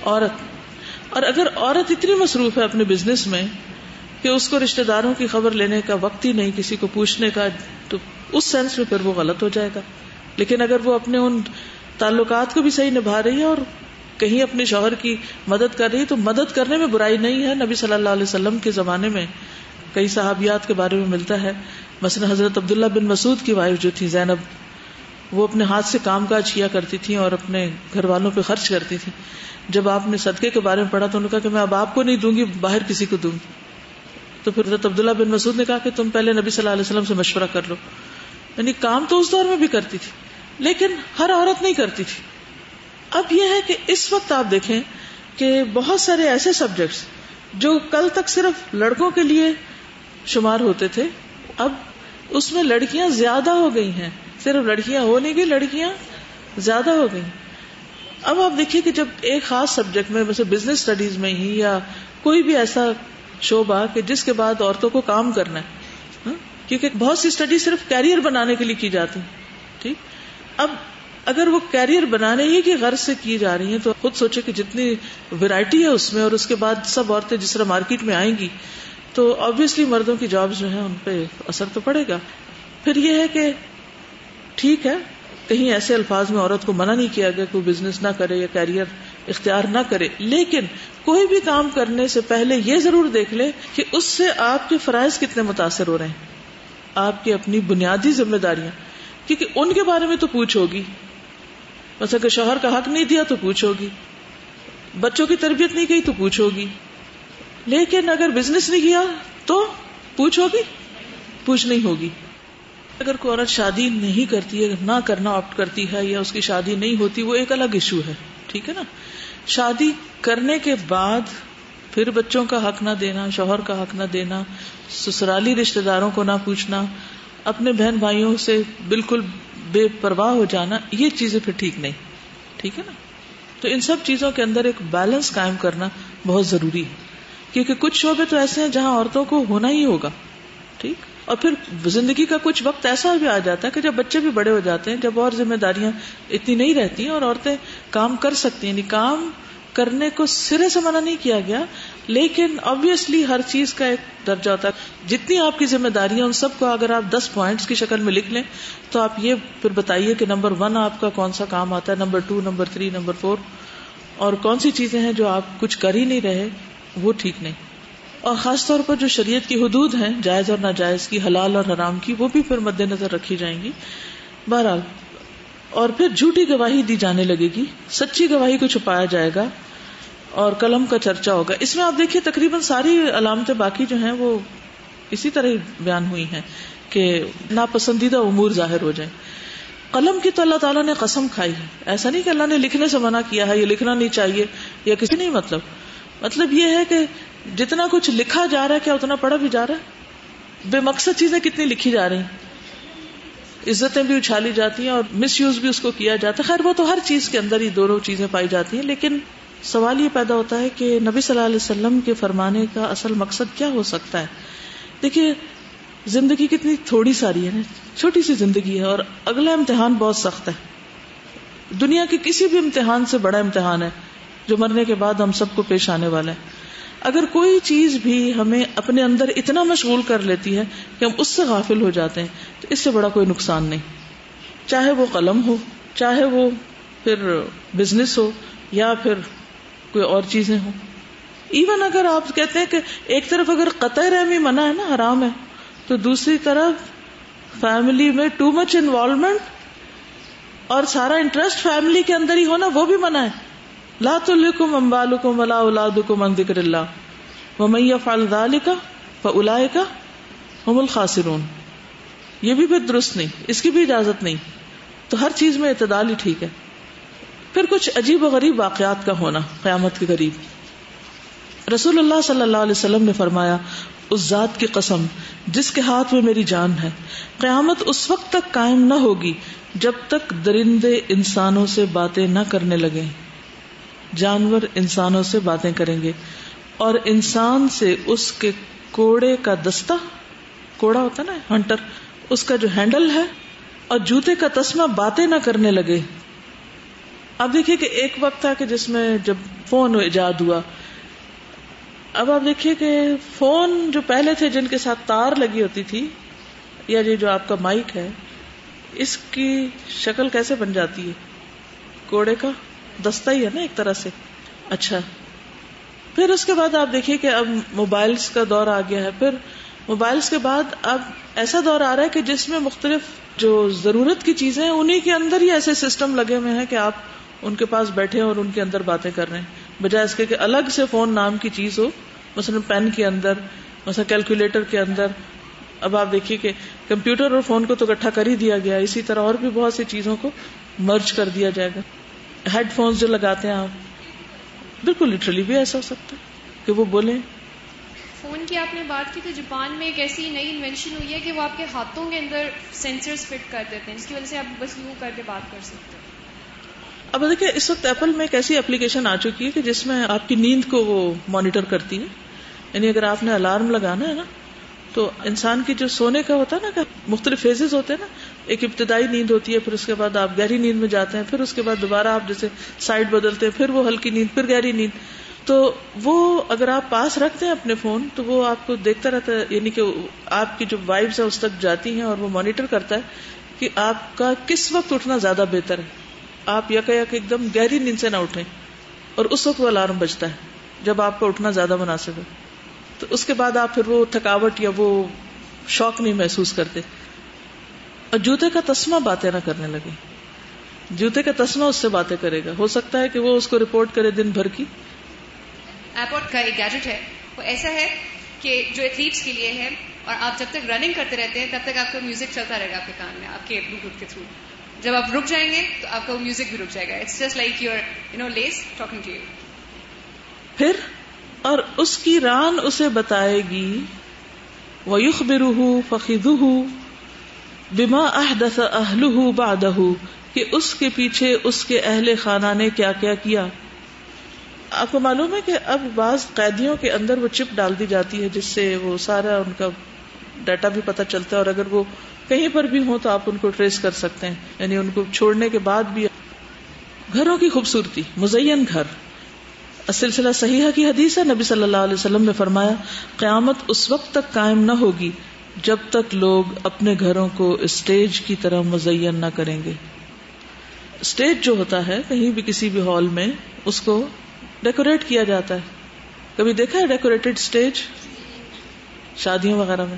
عورت۔ اور اگر عورت اتنی مصروف ہے اپنے بزنس میں کہ اس کو رشتے داروں کی خبر لینے کا وقت ہی نہیں، کسی کو پوچھنے کا، تو اس سینس میں پھر وہ غلط ہو جائے گا۔ لیکن اگر وہ اپنے ان تعلقات کو بھی صحیح نبھا رہی ہے اور کہیں اپنے شوہر کی مدد کر رہی ہے، تو مدد کرنے میں برائی نہیں ہے۔ نبی صلی اللہ علیہ وسلم کے زمانے میں کئی صحابیات کے بارے میں ملتا ہے۔ مثلا حضرت عبداللہ بن مسعود کی وائف جو تھی، زینب۔ وہ اپنے ہاتھ سے کام کاج کیا کرتی تھی اور اپنے گھر والوں پہ خرچ کرتی تھی جب آپ نے صدقے کے بارے میں پڑھا تو انہوں نے کہا کہ میں اب آپ کو نہیں دوں گی، باہر کسی کو دوں گی۔ تو پھر حضرت عبداللہ بن مسعود نے کہا کہ تم پہلے نبی صلی اللہ علیہ وسلم سے مشورہ کر لو۔ یعنی کام تو اس دور میں بھی کرتی تھی، لیکن ہر عورت نہیں کرتی تھی۔ اب یہ ہے کہ اس وقت آپ دیکھیں کہ بہت سارے ایسے سبجیکٹس جو کل تک صرف لڑکوں کے لیے شمار ہوتے تھے، اب اس میں لڑکیاں زیادہ ہو گئی ہیں۔ صرف لڑکیاں ہو نہیں گئی، لڑکیاں زیادہ ہو گئی اب آپ دیکھیے کہ جب ایک خاص سبجیکٹ میں جیسے بزنس اسٹڈیز میں ہی یا کوئی بھی ایسا شعبہ کہ جس کے بعد عورتوں کو کام کرنا ہے ہاں، کیونکہ بہت سی اسٹڈی صرف کیریئر بنانے کے لیے کی جاتی ٹھیک۔ اب اگر وہ کیریئر بنانے ہی کی غرض سے کی جا رہی ہیں تو خود سوچے کہ جتنی ویرائٹی ہے اس میں اور اس کے بعد سب عورتیں جس طرح مارکیٹ میں آئیں گی، تو آبیسلی مردوں کی جاب جو ہے ان پہ اثر تو پڑے گا۔ پھر یہ ہے کہ ٹھیک ہے، کہیں ایسے الفاظ میں عورت کو منع نہیں کیا گیا کہ وہ بزنس نہ کرے یا کیریئر اختیار نہ کرے۔ لیکن کوئی بھی کام کرنے سے پہلے یہ ضرور دیکھ لے کہ اس سے آپ کے فرائض کتنے متاثر ہو رہے ہیں۔ آپ کی اپنی بنیادی ذمہ داریاں۔ کیونکہ ان کے بارے میں تو پوچھو گی مثلا کہ شوہر کا حق نہیں دیا تو پوچھو گی بچوں کی تربیت نہیں کی تو پوچھو گی لیکن اگر بزنس نہیں کیا تو پوچھو گی پوچھ نہیں ہوگی۔ اگر کوئی عورت شادی نہیں کرتی ہے، نہ کرنا آپٹ کرتی ہے یا اس کی شادی نہیں ہوتی، وہ ایک الگ ایشو ہے، ٹھیک ہے نا؟ شادی کرنے کے بعد پھر بچوں کا حق نہ دینا، شوہر کا حق نہ دینا، سسرالی رشتے داروں کو نہ پوچھنا، اپنے بہن بھائیوں سے بالکل بے پرواہ ہو جانا، یہ چیزیں پھر ٹھیک نہیں، ٹھیک ہے نا؟ تو ان سب چیزوں کے اندر ایک بیلنس قائم کرنا بہت ضروری ہے، کیونکہ کچھ شعبے تو ایسے ہیں جہاں عورتوں کو ہونا ہی ہوگا، ٹھیک؟ اور پھر زندگی کا کچھ وقت ایسا بھی آ جاتا ہے کہ جب بچے بھی بڑے ہو جاتے ہیں، جب اور ذمہ داریاں اتنی نہیں رہتی ہیں اور عورتیں کام کر سکتی ہیں۔ یعنی کام کرنے کو سرے سے منع نہیں کیا گیا، لیکن آبیسلی ہر چیز کا ایک درجہ ہوتا ہے۔ جتنی آپ کی ذمہ داریاں، ان سب کو اگر آپ دس پوائنٹس کی شکل میں لکھ لیں، تو آپ یہ پھر بتائیے کہ نمبر ون آپ کا کون سا کام آتا ہے number two number three number four اور کون سی چیزیں ہیں جو آپ کچھ کر ہی نہیں رہے، وہ ٹھیک نہیں۔ اور خاص طور پر جو شریعت کی حدود ہیں، جائز اور ناجائز کی، حلال اور حرام کی، وہ بھی پھر مد نظر رکھی جائیں گی۔ بہرحال، اور پھر جھوٹی گواہی دی جانے لگے گی۔ سچی گواہی کو چھپایا جائے گا اور قلم کا چرچا ہوگا۔ اس میں آپ دیکھیے، تقریباً ساری علامتیں باقی جو ہیں، وہ اسی طرح بیان ہوئی ہیں کہ ناپسندیدہ امور ظاہر ہو جائیں۔ قلم کی تو اللہ تعالیٰ نے قسم کھائی ہے۔ ایسا نہیں کہ اللہ نے لکھنے سے منع کیا ہے، یہ لکھنا نہیں چاہیے، یا کسی نہیں مطلب مطلب یہ ہے کہ جتنا کچھ لکھا جا رہا ہے، کیا اتنا پڑھا بھی جا رہا ہے؟ بے مقصد چیزیں کتنی لکھی جا رہی ہیں۔ عزتیں بھی اچھالی جاتی ہیں اور مس یوز بھی اس کو کیا جاتا ہے۔ خیر، وہ تو ہر چیز کے اندر ہی دونوں چیزیں پائی جاتی ہیں، لیکن سوال یہ پیدا ہوتا ہے کہ نبی صلی اللہ علیہ وسلم کے فرمانے کا اصل مقصد کیا ہو سکتا ہے؟ دیکھیے، زندگی کتنی تھوڑی ساری ہے نا، چھوٹی سی زندگی ہے اور اگلا امتحان بہت سخت ہے۔ دنیا کے کسی بھی امتحان سے بڑا امتحان ہے جو مرنے کے بعد ہم سب کو پیش آنے والا ہے۔ اگر کوئی چیز بھی ہمیں اپنے اندر اتنا مشغول کر لیتی ہے کہ ہم اس سے غافل ہو جاتے ہیں، تو اس سے بڑا کوئی نقصان نہیں۔ چاہے وہ قلم ہو، چاہے وہ پھر بزنس ہو یا پھر کوئی اور چیزیں ہوں۔ ایون اگر آپ کہتے ہیں کہ ایک طرف اگر قطع رحمی منع ہے نا، حرام ہے، تو دوسری طرف فیملی میں ٹو مچ انوالومنٹ اور سارا انٹرسٹ فیملی کے اندر ہی ہونا وہ بھی منع ہے۔ لا تلکم امبالکم ولا اولادکم عن ذکر اللہ. ومن يفعل ذلك فاولئک هم الخاسرون. یہ بھی پھر درست نہیں، اس کی بھی اجازت نہیں. تو ہر چیز میں اعتدال ہی ٹھیک ہے۔ پھر کچھ عجیب و غریب واقعات کا ہونا قیامت کے قریب۔ رسول اللہ صلی اللہ علیہ وسلم نے فرمایا، اس ذات کی قسم جس کے ہاتھ میں میری جان ہے، قیامت اس وقت تک قائم نہ ہوگی جب تک درندے انسانوں سے باتیں نہ کرنے لگے جانور انسانوں سے باتیں کریں گے اور انسان سے اس کے کوڑے کا دستہ، کوڑا ہوتا نا، ہنٹر، اس کا جو ہینڈل ہے اور جوتے کا تسمہ باتیں نہ کرنے لگے۔ اب دیکھیے کہ ایک وقت تھا کہ جس میں جب فون ایجاد ہوا، اب آپ دیکھیے کہ فون جو پہلے تھے جن کے ساتھ تار لگی ہوتی تھی، یا یہ جو آپ کا مائک ہے، اس کی شکل کیسے بن جاتی ہے؟ کوڑے کا؟ دستہ ہی ہے نا ایک طرح سے۔ اچھا۔ پھر اس کے بعد آپ دیکھیے کہ اب موبائلس کا دور آ گیا ہے۔ پھر موبائلس کے بعد اب ایسا دور آ رہا ہے کہ جس میں مختلف جو ضرورت کی چیزیں ہیں انہیں کے اندر ہی ایسے سسٹم لگے ہوئے ہیں کہ آپ ان کے پاس بیٹھے اور ان کے اندر باتیں کر رہے ہیں۔ بجائے اس کے کہ الگ سے فون نام کی چیز ہو، مثلا پین کے اندر، مثلا کیلکولیٹر کے اندر۔ اب آپ دیکھیے کہ کمپیوٹر اور فون کو تو اکٹھا کر ہی دیا گیا اسی طرح اور بھی بہت سی چیزوں کو مرچ کر دیا جائے گا۔ ہیڈ فونس جو لگاتے ہیں آپ بالکل لٹرلی بھی ایسا ہو سکتا ہے کہ وہ بولیں۔ فون کی آپ نے بات کی تو جاپان میں ایک ایسی نئی انوینشن ہوئی ہے کہ وہ آپ کے ہاتھوں کے اندر سینسر فٹ کر دیتے ہیں جس کی وجہ سے آپ بس یوں کر کے بات کر سکتے ہیں۔ اب دیکھیں اس وقت ایپل میں ایک ایسی اپلیکیشن آ چکی ہے کہ جس میں آپ کی نیند کو وہ مانیٹر کرتی ہے۔ یعنی اگر آپ نے الارم لگانا ہے نا تو انسان کی جو سونے کا ہوتا ہے نا کہ مختلف فیزز ہوتے ہیں نا ایک ابتدائی نیند ہوتی ہے، پھر اس کے بعد آپ گہری نیند میں جاتے ہیں، پھر اس کے بعد دوبارہ آپ جیسے سائڈ بدلتے ہیں، پھر وہ ہلکی نیند، پھر گہری نیند۔ تو وہ اگر آپ پاس رکھتے ہیں اپنے فون، تو وہ آپ کو دیکھتا رہتا ہے یعنی کہ آپ کی جو وائبس ہے اس تک جاتی ہیں اور وہ مانیٹر کرتا ہے کہ آپ کا کس وقت اٹھنا زیادہ بہتر ہے۔ آپ یک یک ایک دم گہری نیند سے نہ اٹھیں اور اس وقت وہ الارم بجتا ہے جب آپ کو اٹھنا زیادہ مناسب ہے۔ تو اس کے بعد آپ پھر وہ تھکاوٹ یا وہ شوق نہیں محسوس کرتے۔ اور جوتے کا تسمہ باتیں نہ کرنے لگے۔ جوتے کا تسمہ اس سے باتیں کرے گا۔ ہو سکتا ہے کہ وہ اس کو رپورٹ کرے دن بھر کی۔ ایپورٹ کا ایک گیجٹ ہے۔ وہ ایسا ہے کہ جو ایتھلیٹس کے لیے ہے اور آپ جب تک رننگ کرتے رہتے ہیں تب تک آپ کا میوزک چلتا رہے گا آپ کے کان میں آپ کے بلوٹوتھ کے تھرو جب آپ رک جائیں گے تو آپ کا میوزک بھی رک جائے گا۔ It's just like your you know less talking to you پھر اور اس کی ران اسے بتائے گی۔ وہ یخ برہ فقید بما احدث اہلہ بادہ کہ اس کے پیچھے اس کے اہل خانہ نے کیا کیا کیا۔ آپ کو معلوم ہے کہ اب بعض قیدیوں کے اندر وہ چپ ڈال دی جاتی ہے، جس سے وہ سارا ان کا ڈیٹا بھی پتہ چلتا ہے، اور اگر وہ کہیں پر بھی ہوں تو آپ ان کو ٹریس کر سکتے ہیں۔ یعنی ان کو چھوڑنے کے بعد بھی۔ گھروں کی خوبصورتی، مزین گھر۔ سلسلہ صحیحہ کی حدیث ہے، نبی صلی اللہ علیہ وسلم نے فرمایا، قیامت اس وقت تک قائم نہ ہوگی۔ جب تک لوگ اپنے گھروں کو اسٹیج کی طرح مزین نہ کریں گے۔ اسٹیج جو ہوتا ہے، کہیں بھی کسی بھی ہال میں، اس کو ڈیکوریٹ کیا جاتا ہے۔ کبھی دیکھا ہے ڈیکوریٹڈ اسٹیج شادیوں وغیرہ میں۔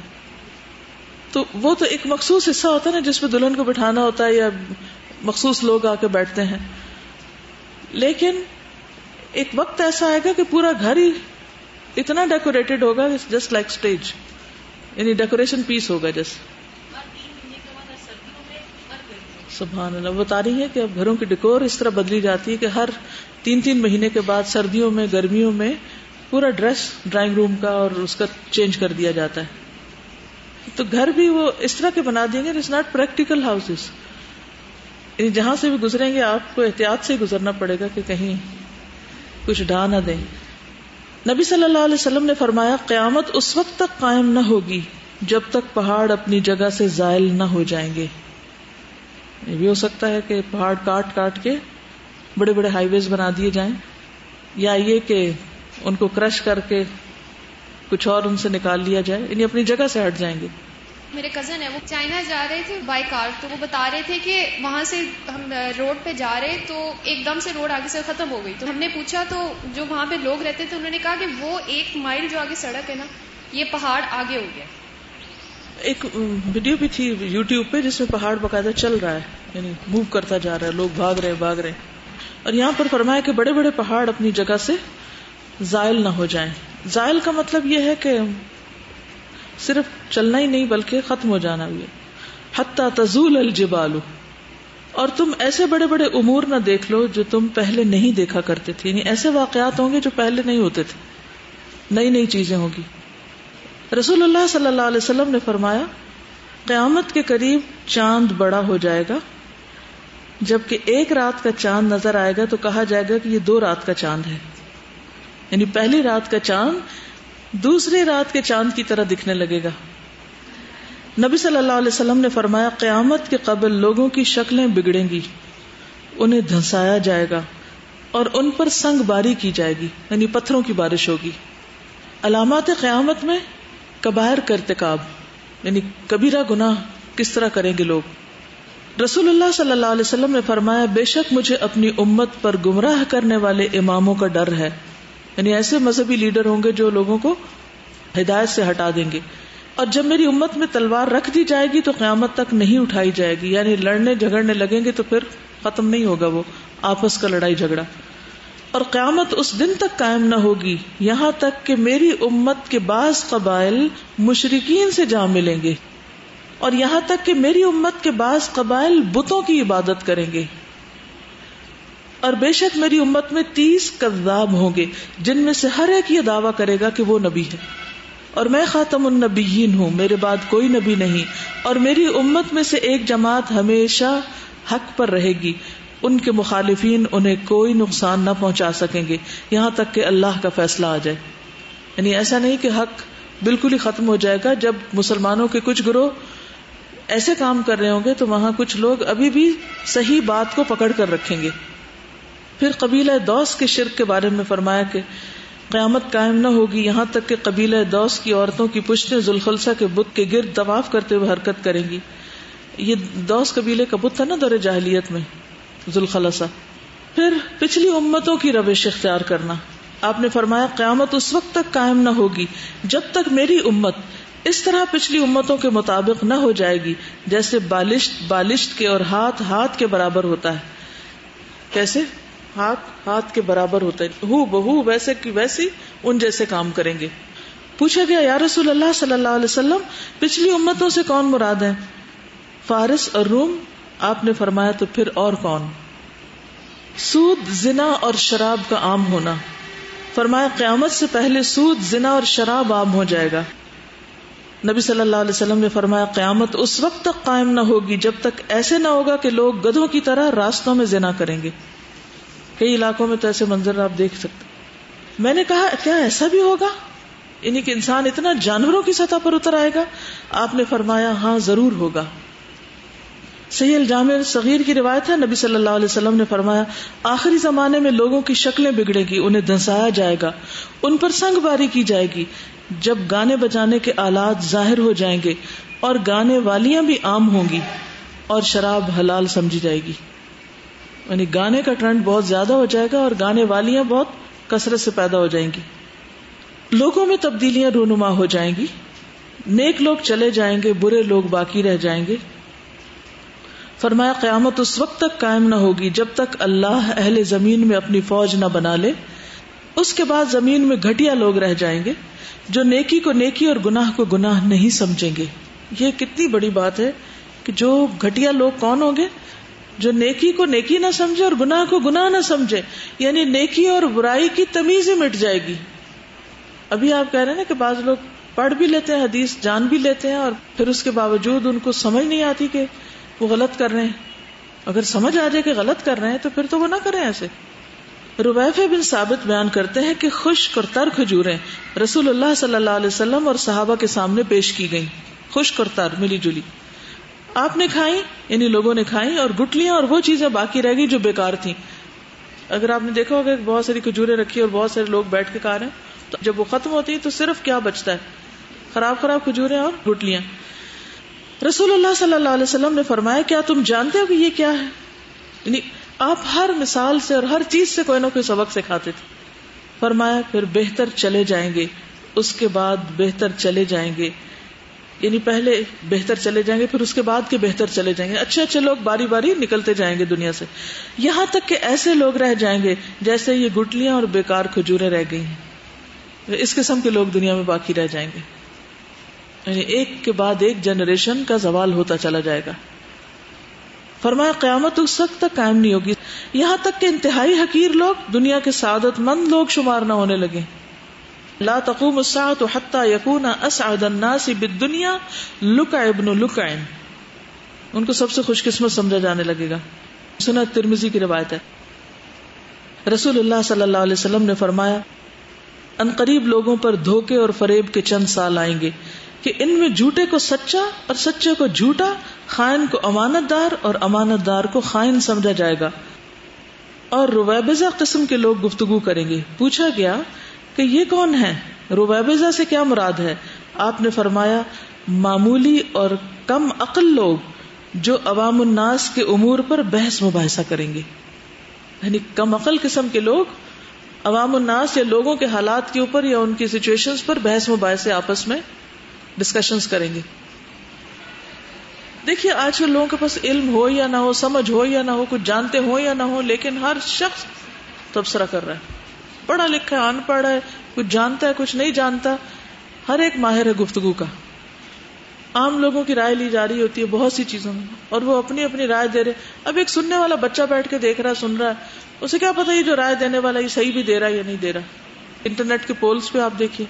تو وہ تو ایک مخصوص حصہ ہوتا ہے نا، جس پہ دلہن کو بٹھانا ہوتا ہے یا مخصوص لوگ آ کے بیٹھتے ہیں۔ لیکن ایک وقت ایسا آئے گا کہ پورا گھر ہی اتنا ڈیکوریٹڈ ہوگا جسٹ لائک اسٹیج یعنی ڈیکوریشن پیس ہوگا جیسے سبحان اللہ۔ بتا رہی ہے کہ اب گھروں کی ڈیکور اس طرح بدلی جاتی ہے کہ ہر تین تین مہینے کے بعد سردیوں میں، گرمیوں میں پورا ڈریس ڈرائنگ روم کا اور اس کا چینج کر دیا جاتا ہے۔ تو گھر بھی وہ اس طرح کے بنا دیں گے اٹس ناٹ پریکٹیکل ہاؤس جہاں سے بھی گزریں گے، آپ کو احتیاط سے گزرنا پڑے گا کہ کہیں کچھ ڈا نہ دیں۔ نبی صلی اللہ علیہ وسلم نے فرمایا، قیامت اس وقت تک قائم نہ ہوگی جب تک پہاڑ اپنی جگہ سے زائل نہ ہو جائیں گے۔ یہ بھی ہو سکتا ہے کہ پہاڑ کاٹ کاٹ کے بڑے بڑے ہائی ویز بنا دیے جائیں، یا یہ کہ ان کو کرش کر کے کچھ اور ان سے نکال لیا جائے یعنی اپنی جگہ سے ہٹ جائیں گے۔ میرے کزن ہے وہ چائنا جا رہے تھے بائی کار تو وہ بتا رہے تھے کہ وہاں سے ہم روڈ پہ جا رہے تو ایک دم سے روڈ آگے سے ختم ہو گئی۔ تو ہم نے پوچھا تو جو وہاں پہ لوگ رہتے تھے، انہوں نے کہا کہ وہ ایک مائل جو آگے سڑک ہے نا، یہ پہاڑ آگے ہو گیا۔ ایک ویڈیو بھی تھی یوٹیوب پہ جس میں پہاڑ باقاعدہ چل رہا ہے یعنی موو کرتا جا رہا ہے، لوگ بھاگ رہے بھاگ رہے۔ اور یہاں پر فرمایا کہ بڑے بڑے پہاڑ اپنی جگہ سے زائل نہ ہو جائیں۔ زائل کا مطلب یہ ہے کہ صرف چلنا ہی نہیں بلکہ ختم ہو جانا بھی حتیٰ تزول الجبال۔ اور تم ایسے بڑے بڑے امور نہ دیکھ لو جو تم پہلے نہیں دیکھا کرتے تھے۔ یعنی ایسے واقعات ہوں گے جو پہلے نہیں ہوتے تھے۔ نئی نئی چیزیں ہوگی رسول اللہ صلی اللہ علیہ وسلم نے فرمایا، قیامت کے قریب چاند بڑا ہو جائے گا۔ جبکہ ایک رات کا چاند نظر آئے گا تو کہا جائے گا کہ یہ دو رات کا چاند ہے۔ یعنی پہلی رات کا چاند دوسری رات کے چاند کی طرح دکھنے لگے گا۔ نبی صلی اللہ علیہ وسلم نے فرمایا، قیامت کے قبل لوگوں کی شکلیں بگڑیں گی، انہیں دھنسایا جائے گا اور ان پر سنگ باری کی جائے گی یعنی پتھروں کی بارش ہوگی۔ علامات قیامت میں کبائر کا ارتکاب یعنی کبیرہ گناہ کس طرح کریں گے لوگ؟ رسول اللہ صلی اللہ علیہ وسلم نے فرمایا، بے شک مجھے اپنی امت پر گمراہ کرنے والے اماموں کا ڈر ہے۔ یعنی ایسے مذہبی لیڈر ہوں گے جو لوگوں کو ہدایت سے ہٹا دیں گے۔ اور جب میری امت میں تلوار رکھ دی جائے گی تو قیامت تک نہیں اٹھائی جائے گی۔ یعنی لڑنے جھگڑنے لگیں گے تو پھر ختم نہیں ہوگا وہ۔ آپس کا لڑائی جھگڑا۔ اور قیامت اس دن تک قائم نہ ہوگی۔ یہاں تک کہ میری امت کے بعض قبائل مشرقین سے جا ملیں گے۔ اور یہاں تک کہ میری امت کے بعض قبائل بتوں کی عبادت کریں گے۔ اور بے شک میری امت میں تیس کذاب ہوں گے، جن میں سے ہر ایک یہ دعویٰ کرے گا کہ وہ نبی ہے۔ اور میں خاتم النبیین ہوں، میرے بعد کوئی نبی نہیں۔ اور میری امت میں سے ایک جماعت ہمیشہ حق پر رہے گی۔ ان کے مخالفین انہیں کوئی نقصان نہ پہنچا سکیں گے۔ یہاں تک کہ اللہ کا فیصلہ آ جائے۔ یعنی ایسا نہیں کہ حق بالکل ہی ختم ہو جائے گا۔ جب مسلمانوں کے کچھ گروہ ایسے کام کر رہے ہوں گے، تو وہاں کچھ لوگ ابھی بھی صحیح بات کو پکڑ کر رکھیں گے۔ پھر قبیلہ دوس کے شرک کے بارے میں فرمایا کہ قیامت قائم نہ ہوگی، یہاں تک کہ قبیلہ دوس کی عورتوں کی پشتیں ذوالخلسہ کے بت کے گرد طواف کرتے ہوئے حرکت کریں گی۔ یہ دوس قبیلے کا بت تھا نا دور جاہلیت میں ذوالخلسہ پھر پچھلی امتوں کی روش اختیار کرنا۔ آپ نے فرمایا، قیامت اس وقت تک قائم نہ ہوگی جب تک میری امت اس طرح پچھلی امتوں کے مطابق نہ ہو جائے گی جیسے بالشت بالشت کے اور ہاتھ ہاتھ کے برابر ہوتا ہے۔ کیسے؟ ہاتھ ہاتھ کے برابر ہوتا ہے۔ ہو بہو ویسے کی ویسی ان جیسے کام کریں گے۔ پوچھا گیا، یا رسول اللہ صلی اللہ علیہ وسلم، پچھلی امتوں سے کون مراد ہے فارس اور روم، آپ نے فرمایا تو پھر اور کون؟ سود، زنا اور شراب کا عام ہونا۔ فرمایا، قیامت سے پہلے سود، زنا اور شراب عام ہو جائے گا۔ نبی صلی اللہ علیہ وسلم نے فرمایا، قیامت اس وقت تک قائم نہ ہوگی جب تک ایسے نہ ہوگا کہ لوگ گدھوں کی طرح راستوں میں زنا کریں گے۔ کئی علاقوں میں تو ایسے منظر آپ دیکھ سکتے میں نے کہا، کیا ایسا بھی ہوگا؟ یعنی کہ انسان اتنا جانوروں کی سطح پر اتر آئے گا۔ آپ نے فرمایا ہاں ضرور ہوگا۔ صحیح الجام صغیر کی روایت ہے، نبی صلی اللہ علیہ وسلم نے فرمایا، آخری زمانے میں لوگوں کی شکلیں بگڑے گی، انہیں دھنسایا جائے گا، ان پر سنگ باری کی جائے گی۔ جب گانے بجانے کے آلات ظاہر ہو جائیں گے اور گانے والیاں بھی عام ہوں گی اور شراب حلال سمجھی جائے گی۔ یعنی گانے کا ٹرینڈ بہت زیادہ ہو جائے گا اور گانے والیاں بہت کثرت سے پیدا ہو جائیں گی۔ لوگوں میں تبدیلیاں رونما ہو جائیں گی۔ نیک لوگ چلے جائیں گے، برے لوگ باقی رہ جائیں گے۔ فرمایا، قیامت اس وقت تک قائم نہ ہوگی جب تک اللہ اہل زمین میں اپنی فوج نہ بنا لے۔ اس کے بعد زمین میں گھٹیا لوگ رہ جائیں گے جو نیکی کو نیکی اور گناہ کو گناہ نہیں سمجھیں گے۔ یہ کتنی بڑی بات ہے کہ جو گھٹیا لوگ کون ہوں گے؟ جو نیکی کو نیکی نہ سمجھے اور گناہ کو گناہ نہ سمجھے یعنی نیکی اور برائی کی تمیز ہی مٹ جائے گی۔ ابھی آپ کہہ رہے ہیں نا کہ بعض لوگ پڑھ بھی لیتے ہیں، حدیث جان بھی لیتے ہیں اور پھر اس کے باوجود ان کو سمجھ نہیں آتی کہ وہ غلط کر رہے ہیں۔ اگر سمجھ آ جائے کہ غلط کر رہے ہیں تو پھر تو وہ نہ کریں ایسے۔ رویف بن ثابت بیان کرتے ہیں کہ خشک اور تر کھجوریں رسول اللہ صلی اللہ علیہ وسلم اور صحابہ کے سامنے پیش کی گئی خشک اور تر، ملی جلی۔ آپ نے کھائی؟ یعنی لوگوں نے کھائی اور گٹلیاں اور وہ چیزیں باقی رہ گئی جو بیکار تھیں۔ اگر آپ نے دیکھا ہوگا بہت ساری کھجورے رکھی اور بہت سارے لوگ بیٹھ کے کھا رہے ہیں، تو جب وہ ختم ہوتی ہے تو صرف کیا بچتا ہے؟ خراب خراب کھجورے اور گٹلیاں رسول اللہ صلی اللہ علیہ وسلم نے فرمایا، کیا تم جانتے ہو کہ یہ کیا ہے؟ یعنی آپ ہر مثال سے اور ہر چیز سے کوئی نہ کوئی سبق سکھاتے تھے۔ فرمایا، پھر بہتر چلے جائیں گے، اس کے بعد بہتر چلے جائیں گے۔ یعنی پہلے بہتر چلے جائیں گے، پھر اس کے بعد کے بہتر چلے جائیں گے۔ اچھے اچھے لوگ باری باری نکلتے جائیں گے دنیا سے۔ یہاں تک کہ ایسے لوگ رہ جائیں گے جیسے یہ گٹلیاں اور بیکار کھجورے رہ گئی ہیں۔ اس قسم کے لوگ دنیا میں باقی رہ جائیں گے۔ یعنی ایک کے بعد ایک جنریشن کا زوال ہوتا چلا جائے گا۔ فرمایا، قیامت اس وقت تک قائم نہیں ہوگی۔ یہاں تک کہ انتہائی حقیر لوگ، دنیا کے سعادت مند لوگ شمار نہ ہونے لگے لا تقوم الساعة حتى يكون اسعد الناس بالدنيا لکع ابن لکعن ان کو سب سے خوش قسمت سمجھا جانے لگے گا. سنا ترمزی کی روایت ہے. رسول اللہ صلی اللہ علیہ وسلم نے فرمایا، ان قریب لوگوں پر دھوکے اور فریب کے چند سال آئیں گے کہ ان میں جھوٹے کو سچا اور سچے کو جھوٹا، خائن کو امانت دار اور امانت دار کو خائن سمجھا جائے گا۔ اور رویبزا قسم کے لوگ گفتگو کریں گے۔ پوچھا گیا کہ یہ کون ہے رویبزا سے کیا مراد ہے؟ آپ نے فرمایا، معمولی اور کم عقل لوگ جو عوام الناس کے امور پر بحث مباحثہ کریں گے۔ یعنی کم عقل قسم کے لوگ، عوام الناس یا لوگوں کے حالات کے اوپر یا ان کی سچویشن پر بحث مباحثے آپس میں ڈسکشن کریں گے۔ دیکھیے، آج کل لوگوں کے پاس علم ہو یا نہ ہو، سمجھ ہو یا نہ ہو، کچھ جانتے ہو یا نہ ہو لیکن ہر شخص تبصرہ کر رہا ہے۔ پڑھا لکھا ہے، ان پڑھ ہے، کچھ جانتا ہے، کچھ نہیں جانتا۔ ہر ایک ماہر ہے گفتگو کا۔ عام لوگوں کی رائے لی جا رہی ہوتی ہے بہت سی چیزوں میں، اور وہ اپنی اپنی رائے دے رہے۔ اب ایک سننے والا بچہ بیٹھ کے دیکھ رہا ہے، سن رہا ہے۔ اسے کیا پتا یہ جو رائے دینے والا یہ صحیح بھی دے رہا ہے یا نہیں دے رہا۔ انٹرنیٹ کے پولس پہ آپ دیکھیے۔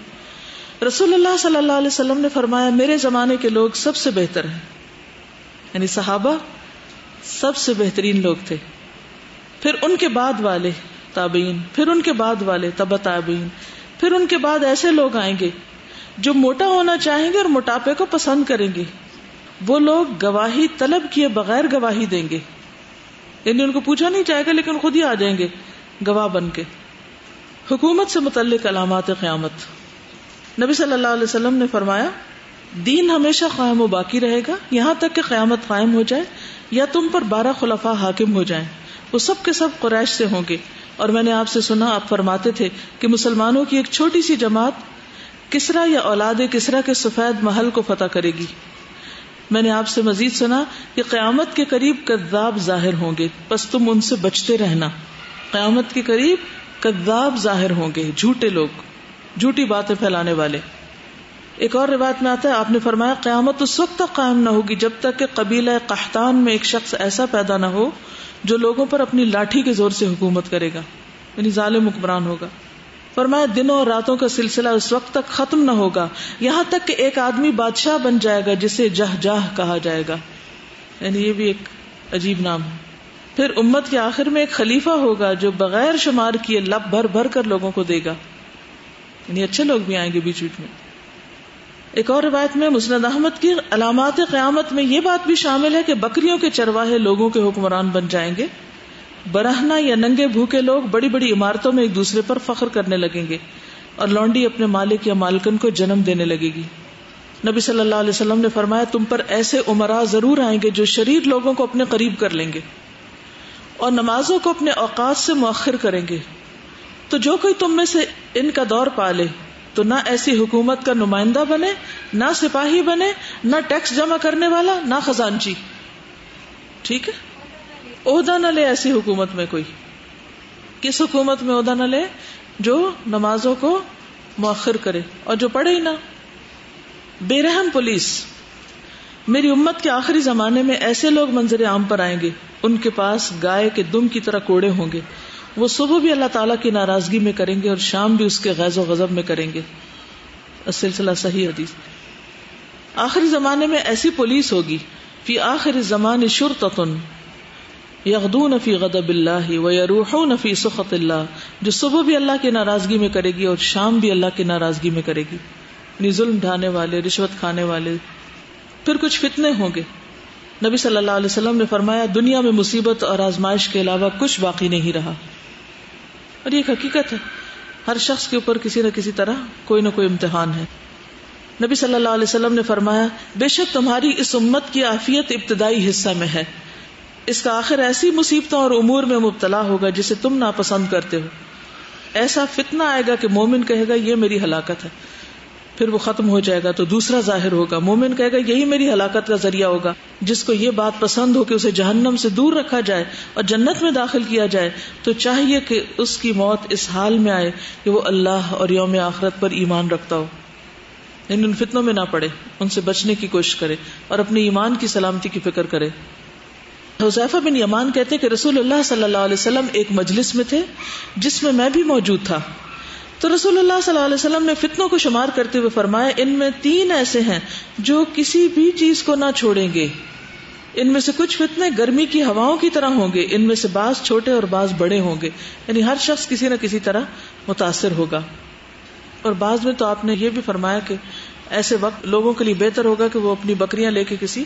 رسول اللہ صلی اللہ علیہ وسلم نے فرمایا، میرے زمانے کے لوگ سب سے بہتر ہیں۔ یعنی صحابہ سب سے بہترین لوگ تھے۔ پھر ان کے بعد والے تابعین، پھر ان کے بعد والے تب تابعین، پھر ان کے بعد ایسے لوگ آئیں گے جو موٹا ہونا چاہیں گے اور موٹاپے کو پسند کریں گے۔ وہ لوگ گواہی طلب کیے بغیر گواہی دیں گے۔ یعنی ان کو پوچھا نہیں جائے گا، لیکن خود ہی آ جائیں گے، گواہ بن کے۔ حکومت سے متعلق علامات قیامت۔ نبی صلی اللہ علیہ وسلم نے فرمایا، دین ہمیشہ قائم و باقی رہے گا، یہاں تک کہ قیامت قائم ہو جائے یا تم پر بارہ خلفاء حاکم ہو جائیں۔ وہ سب کے سب قریش سے ہوں گے۔ اور میں نے آپ سے سنا، آپ فرماتے تھے کہ مسلمانوں کی ایک چھوٹی سی جماعت کسرا یا اولاد کسرا کے سفید محل کو فتح کرے گی۔ میں نے آپ سے مزید سنا کہ قیامت کے قریب کذاب ظاہر ہوں گے۔ بس تم ان سے بچتے رہنا۔ قیامت کے قریب کذاب ظاہر ہوں گے۔ جھوٹے لوگ، جھوٹی باتیں پھیلانے والے۔ ایک اور روایت میں آتا ہے، آپ نے فرمایا، قیامت اس وقت تک قائم نہ ہوگی جب تک کہ قبیلہ قحطان میں ایک شخص ایسا پیدا نہ ہو جو لوگوں پر اپنی لاٹھی کے زور سے حکومت کرے گا یعنی ظالم حکمران ہوگا۔ فرمایا، دنوں اور راتوں کا سلسلہ اس وقت تک ختم نہ ہوگا، یہاں تک کہ ایک آدمی بادشاہ بن جائے گا جسے جہ جاہ کہا جائے گا۔ یعنی یہ بھی ایک عجیب نام ہے۔ پھر امت کے آخر میں ایک خلیفہ ہوگا جو بغیر شمار کیے لب بھر بھر کر لوگوں کو دے گا۔ یعنی اچھے لوگ بھی آئیں گے بیچ بیچ میں۔ ایک اور روایت میں مسند احمد کی علامات قیامت میں یہ بات بھی شامل ہے کہ بکریوں کے چرواہے لوگوں کے حکمران بن جائیں گے۔ برہنا یا ننگے بھوکے لوگ بڑی بڑی عمارتوں میں ایک دوسرے پر فخر کرنے لگیں گے اور لونڈی اپنے مالک یا مالکن کو جنم دینے لگے گی۔ نبی صلی اللہ علیہ وسلم نے فرمایا، تم پر ایسے عمرا ضرور آئیں گے جو شریر لوگوں کو اپنے قریب کر لیں گے اور نمازوں کو اپنے اوقات سے مؤخر کریں گے۔ تو جو کوئی تم میں سے ان کا دور پالے تو نہ ایسی حکومت کا نمائندہ بنے، نہ سپاہی بنے، نہ ٹیکس جمع کرنے والا، نہ خزانچی۔ ٹھیک ہے؟ عہدہ نہ لے ایسی حکومت میں کوئی۔ کس حکومت میں عہدہ نہ لے؟ جو نمازوں کو مؤخر کرے اور جو پڑھے ہی نہ۔ بے رحم پولیس۔ میری امت کے آخری زمانے میں ایسے لوگ منظر عام پر آئیں گے، ان کے پاس گائے کے دم کی طرح کوڑے ہوں گے۔ وہ صبح بھی اللہ تعالیٰ کی ناراضگی میں کریں گے اور شام بھی اس کے غیظ و غضب میں کریں گے۔ سلسلہ صحیح حدیث۔ آخری زمانے میں ایسی پولیس ہوگی۔ فی آخر زمان شرطن یغدون فی غضب اللہ و یروحون فی سخط اللہ۔ جو صبح بھی اللہ کی ناراضگی میں کرے گی اور شام بھی اللہ کی ناراضگی میں کرے گی۔ یعنی ظلم ڈھانے والے، رشوت کھانے والے۔ پھر کچھ فتنے ہوں گے۔ نبی صلی اللہ علیہ وسلم نے فرمایا، دنیا میں مصیبت اور آزمائش کے علاوہ کچھ باقی نہیں رہا۔ اور یہ حقیقت ہے، ہر شخص کے اوپر کسی نہ کسی طرح کوئی نہ کوئی امتحان ہے۔ نبی صلی اللہ علیہ وسلم نے فرمایا، بے شک تمہاری اس امت کی آفیت ابتدائی حصہ میں ہے۔ اس کا آخر ایسی مصیبتوں اور امور میں مبتلا ہوگا جسے تم ناپسند کرتے ہو۔ ایسا فتنہ آئے گا کہ مومن کہے گا، یہ میری ہلاکت ہے۔ پھر وہ ختم ہو جائے گا تو دوسرا ظاہر ہوگا۔ مومن کہے گا، یہی میری ہلاکت کا ذریعہ ہوگا۔ جس کو یہ بات پسند ہو کہ اسے جہنم سے دور رکھا جائے اور جنت میں داخل کیا جائے، تو چاہیے کہ اس کی موت اس حال میں آئے کہ وہ اللہ اور یوم آخرت پر ایمان رکھتا ہو۔ یعنی ان فتنوں میں نہ پڑے، ان سے بچنے کی کوشش کرے اور اپنے ایمان کی سلامتی کی فکر کرے۔ حذیفہ بن یمان کہتے کہ رسول اللہ صلی اللہ علیہ وسلم ایک مجلس میں تھے، جس میں میں بھی موجود تھا۔ تو رسول اللہ صلی اللہ علیہ وسلم نے فتنوں کو شمار کرتے ہوئے فرمایا، ان میں تین ایسے ہیں جو کسی بھی چیز کو نہ چھوڑیں گے۔ ان میں سے کچھ فتنے گرمی کی ہواؤں کی طرح ہوں گے، ان میں سے بعض چھوٹے اور بعض بڑے ہوں گے۔ یعنی ہر شخص کسی نہ کسی طرح متاثر ہوگا۔ اور بعض میں تو آپ نے یہ بھی فرمایا کہ ایسے وقت لوگوں کے لیے بہتر ہوگا کہ وہ اپنی بکریاں لے کے کسی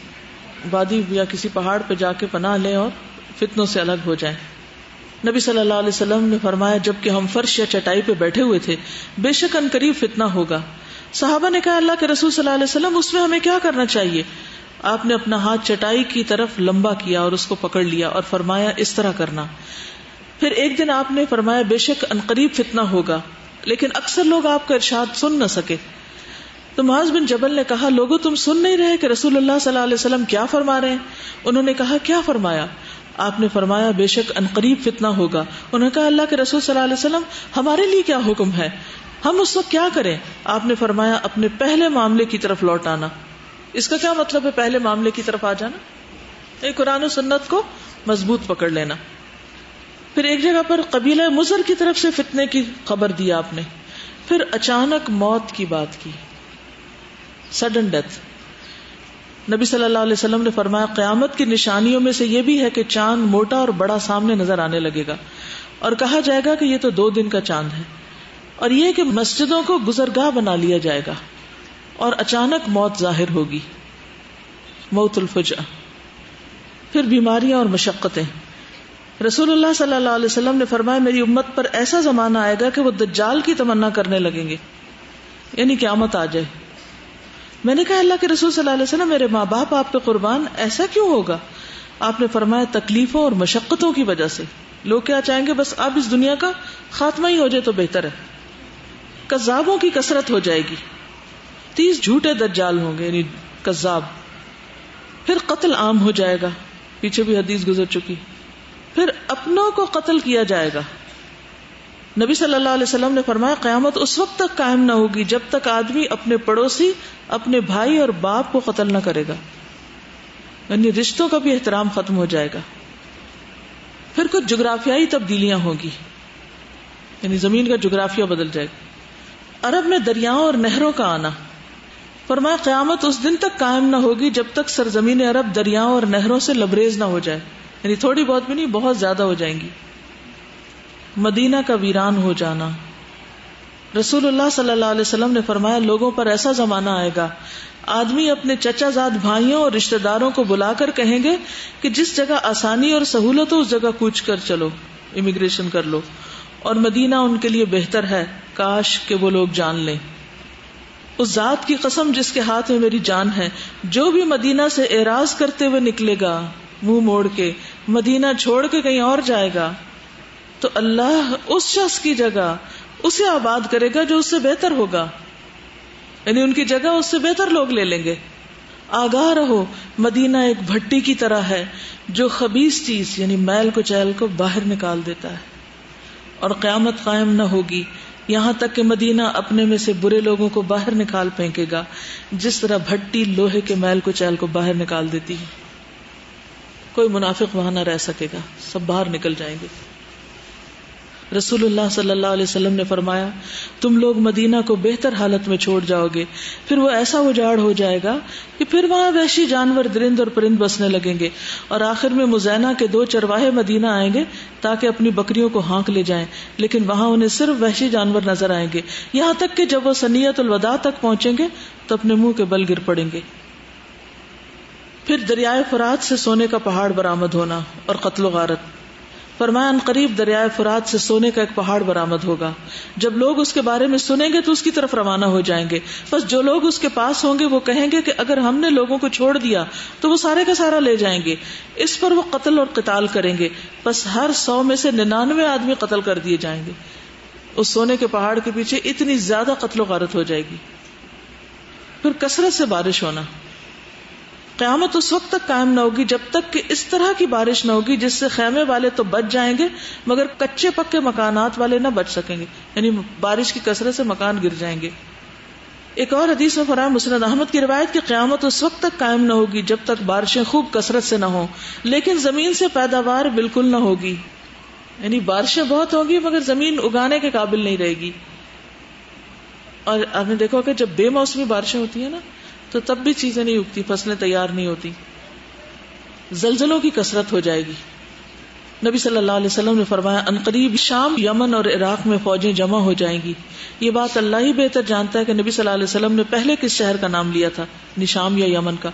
وادی یا کسی پہاڑ پہ جا کے پناہ لیں اور فتنوں سے الگ ہو جائیں۔ نبی صلی اللہ علیہ وسلم نے فرمایا، جبکہ ہم فرش یا چٹائی پہ بیٹھے ہوئے تھے، بے شک ان قریب فتنا ہوگا۔ صحابہ نے کہا، اللہ کے رسول صلی اللہ علیہ وسلم، اس میں ہمیں کیا کرنا چاہیے؟ آپ نے اپنا ہاتھ چٹائی کی طرف لمبا کیا اور اس کو پکڑ لیا اور فرمایا، اس طرح کرنا۔ پھر ایک دن آپ نے فرمایا، بے شک ان قریب فتنا ہوگا، لیکن اکثر لوگ آپ کا ارشاد سن نہ سکے۔ تو معاذ بن جبل نے کہا، لوگوں تم سن نہیں رہے کہ رسول اللہ صلی اللہ علیہ وسلم کیا فرما رہے ہیں؟ انہوں نے کہا، کیا فرمایا؟ آپ نے فرمایا بے شک ان قریب فتنا ہوگا۔ انہوں نے کہا، اللہ کے رسول صلی اللہ علیہ وسلم، ہمارے لیے کیا حکم ہے؟ ہم اس وقت کیا کریں؟ آپ نے فرمایا اپنے پہلے معاملے کی طرف لوٹ آنا۔ اس کا کیا مطلب ہے پہلے معاملے کی طرف آ جانا؟ ایک قرآن و سنت کو مضبوط پکڑ لینا۔ پھر ایک جگہ پر قبیلہ مزر کی طرف سے فتنے کی خبر دی آپ نے۔ پھر اچانک موت کی بات کی۔ سڈن ڈیتھ نبی صلی اللہ علیہ وسلم نے فرمایا، قیامت کی نشانیوں میں سے یہ بھی ہے کہ چاند موٹا اور بڑا سامنے نظر آنے لگے گا۔ اور کہا جائے گا کہ یہ تو دو دن کا چاند ہے۔ اور یہ کہ مسجدوں کو گزرگاہ بنا لیا جائے گا۔ اور اچانک موت ظاہر ہوگی۔ موت الفجا پھر بیماریاں اور مشقتیں۔ رسول اللہ صلی اللہ علیہ وسلم نے فرمایا، میری امت پر ایسا زمانہ آئے گا کہ وہ دجال کی تمنا کرنے لگیں گے۔ یعنی قیامت آ جائے۔ میں نے کہا اللہ کے رسول صلی اللہ علیہ وسلم، میرے ماں باپ، آپ پہ قربان ایسا کیوں ہوگا؟ آپ نے فرمایا تکلیفوں اور مشقتوں کی وجہ سے۔ لوگ کیا چاہیں گے، بس اب اس دنیا کا خاتمہ ہی ہو جائے تو بہتر ہے۔ کذابوں کی کثرت ہو جائے گی۔ تیس جھوٹے دجال ہوں گے یعنی کذاب۔ پھر قتل عام ہو جائے گا۔ پیچھے بھی حدیث گزر چکی۔ پھر اپنوں کو قتل کیا جائے گا۔ نبی صلی اللہ علیہ وسلم نے فرمایا، قیامت اس وقت تک قائم نہ ہوگی جب تک آدمی اپنے پڑوسی، اپنے بھائی اور باپ کو قتل نہ کرے گا۔ یعنی رشتوں کا بھی احترام ختم ہو جائے گا۔ پھر کچھ جغرافیائی تبدیلیاں ہوگی یعنی زمین کا جغرافیہ بدل جائے گا۔ عرب میں دریاؤں اور نہروں کا آنا۔ فرمایا، قیامت اس دن تک قائم نہ ہوگی جب تک سرزمین عرب دریاؤں اور نہروں سے لبریز نہ ہو جائے۔ یعنی تھوڑی بہت بھی نہیں، بہت زیادہ ہو جائیں گی۔ مدینہ کا ویران ہو جانا۔ رسول اللہ صلی اللہ علیہ وسلم نے فرمایا، لوگوں پر ایسا زمانہ آئے گا۔ آدمی اپنے چچا زاد بھائیوں اور رشتے داروں کو بلا کر کہیں گے کہ جس جگہ آسانی اور سہولت ہو، اس جگہ کوچ کر چلو امیگریشن کر لو۔ اور مدینہ ان کے لیے بہتر ہے۔ کاش کہ وہ لوگ جان لیں۔ اس ذات کی قسم جس کے ہاتھ میں میری جان ہے، جو بھی مدینہ سے اعراض کرتے ہوئے نکلے گا، منہ موڑ کے، مدینہ چھوڑ کے کہیں اور جائے گا۔ تو اللہ اس شخص کی جگہ اسے آباد کرے گا جو اس سے بہتر ہوگا۔ یعنی ان کی جگہ اس سے بہتر لوگ لے لیں گے۔ آگاہ رہو، مدینہ ایک بھٹی کی طرح ہے جو خبیص چیز یعنی میل کو چیل کو باہر نکال دیتا ہے۔ اور قیامت قائم نہ ہوگی، یہاں تک کہ مدینہ اپنے میں سے برے لوگوں کو باہر نکال پھینکے گا، جس طرح بھٹی لوہے کے میل کو چیل کو باہر نکال دیتی ہے۔ کوئی منافق وہاں نہ رہ سکے گا، سب باہر نکل جائیں گے۔ رسول اللہ صلی اللہ علیہ وسلم نے فرمایا، تم لوگ مدینہ کو بہتر حالت میں چھوڑ جاؤ گے، پھر وہ ایسا اجاڑ ہو جائے گا کہ پھر وہاں وحشی جانور درند اور پرند بسنے لگیں گے اور آخر میں مزینہ کے دو چرواہے مدینہ آئیں گے تاکہ اپنی بکریوں کو ہانک لے جائیں، لیکن وہاں انہیں صرف وحشی جانور نظر آئیں گے۔ یہاں تک کہ جب وہ سنیت الوداع تک پہنچیں گے، تو اپنے منہ کے بل گر پڑیں گے۔ پھر دریائے فرات سے سونے کا پہاڑ برامد ہونا اور قتل و غارت۔ فرمایا قریب دریائے فرات سے سونے کا ایک پہاڑ برامد ہوگا۔ جب لوگ اس کے بارے میں سنیں گے تو اس کی طرف روانہ ہو جائیں گے۔ بس جو لوگ اس کے پاس ہوں گے وہ کہیں گے کہ اگر ہم نے لوگوں کو چھوڑ دیا تو وہ سارے کا سارا لے جائیں گے۔ اس پر وہ قتل اور قتال کریں گے۔ بس ہر سو میں سے ننانوے آدمی قتل کر دیے جائیں گے۔ اس سونے کے پہاڑ کے پیچھے اتنی زیادہ قتل و غارت ہو جائے گی۔ پھر کثرت سے بارش ہونا۔ قیامت اس وقت تک قائم نہ ہوگی جب تک کہ اس طرح کی بارش نہ ہوگی جس سے خیمے والے تو بچ جائیں گے، مگر کچے پکے مکانات والے نہ بچ سکیں گے۔ یعنی بارش کی کثرت سے مکان گر جائیں گے۔ ایک اور حدیث میں فرائم مسرد احمد کی روایت کی قیامت اس وقت تک قائم نہ ہوگی جب تک بارشیں خوب کثرت سے نہ ہوں، لیکن زمین سے پیداوار بالکل نہ ہوگی۔ یعنی بارشیں بہت ہوں گی، مگر زمین اگانے کے قابل نہیں رہے گی۔ اور آپ نے دیکھو کہ جب بے موسمی بارشیں ہوتی ہیں نا تو تب بھی چیزیں نہیں اگتی، فصلیں تیار نہیں ہوتی۔ زلزلوں کی کثرت ہو جائے گی۔ نبی صلی اللہ علیہ وسلم نے فرمایا قریب شام یمن اور عراق میں فوجیں جمع ہو جائیں گی۔ یہ بات اللہ ہی بہتر جانتا ہے کہ نبی صلی اللہ علیہ وسلم نے پہلے کس شہر کا نام لیا تھا، نشام یا یمن کا۔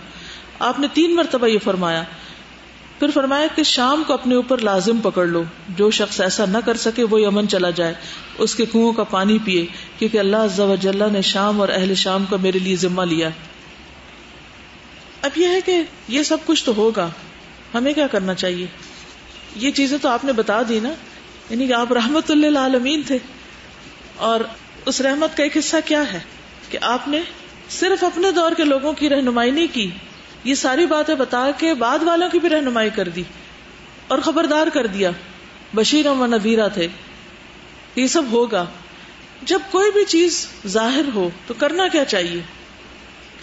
آپ نے تین مرتبہ یہ فرمایا۔ پھر فرمایا کہ شام کو اپنے اوپر لازم پکڑ لو۔ جو شخص ایسا نہ کر سکے، وہ یمن چلا جائے۔ اس کے کنو کا پانی پیے، کیونکہ اللہ عز و جل نے شام اور اہل شام کا میرے لیے ذمہ لیا اب یہ ہے کہ یہ سب کچھ تو ہوگا۔ ہمیں کیا کرنا چاہیے؟ یہ چیزیں تو آپ نے بتا دی نا۔ یعنی کہ آپ رحمت اللہ عالمین تھے۔ اور اس رحمت کا ایک حصہ کیا ہے؟ کہ آپ نے صرف اپنے دور کے لوگوں کی رہنمائی نہیں کی۔ یہ ساری باتیں بتا کے بعد والوں کی بھی رہنمائی کر دی۔ اور خبردار کر دیا۔ بشیر و نویرا تھے۔ یہ سب ہوگا۔ جب کوئی بھی چیز ظاہر ہو تو کرنا کیا چاہیے؟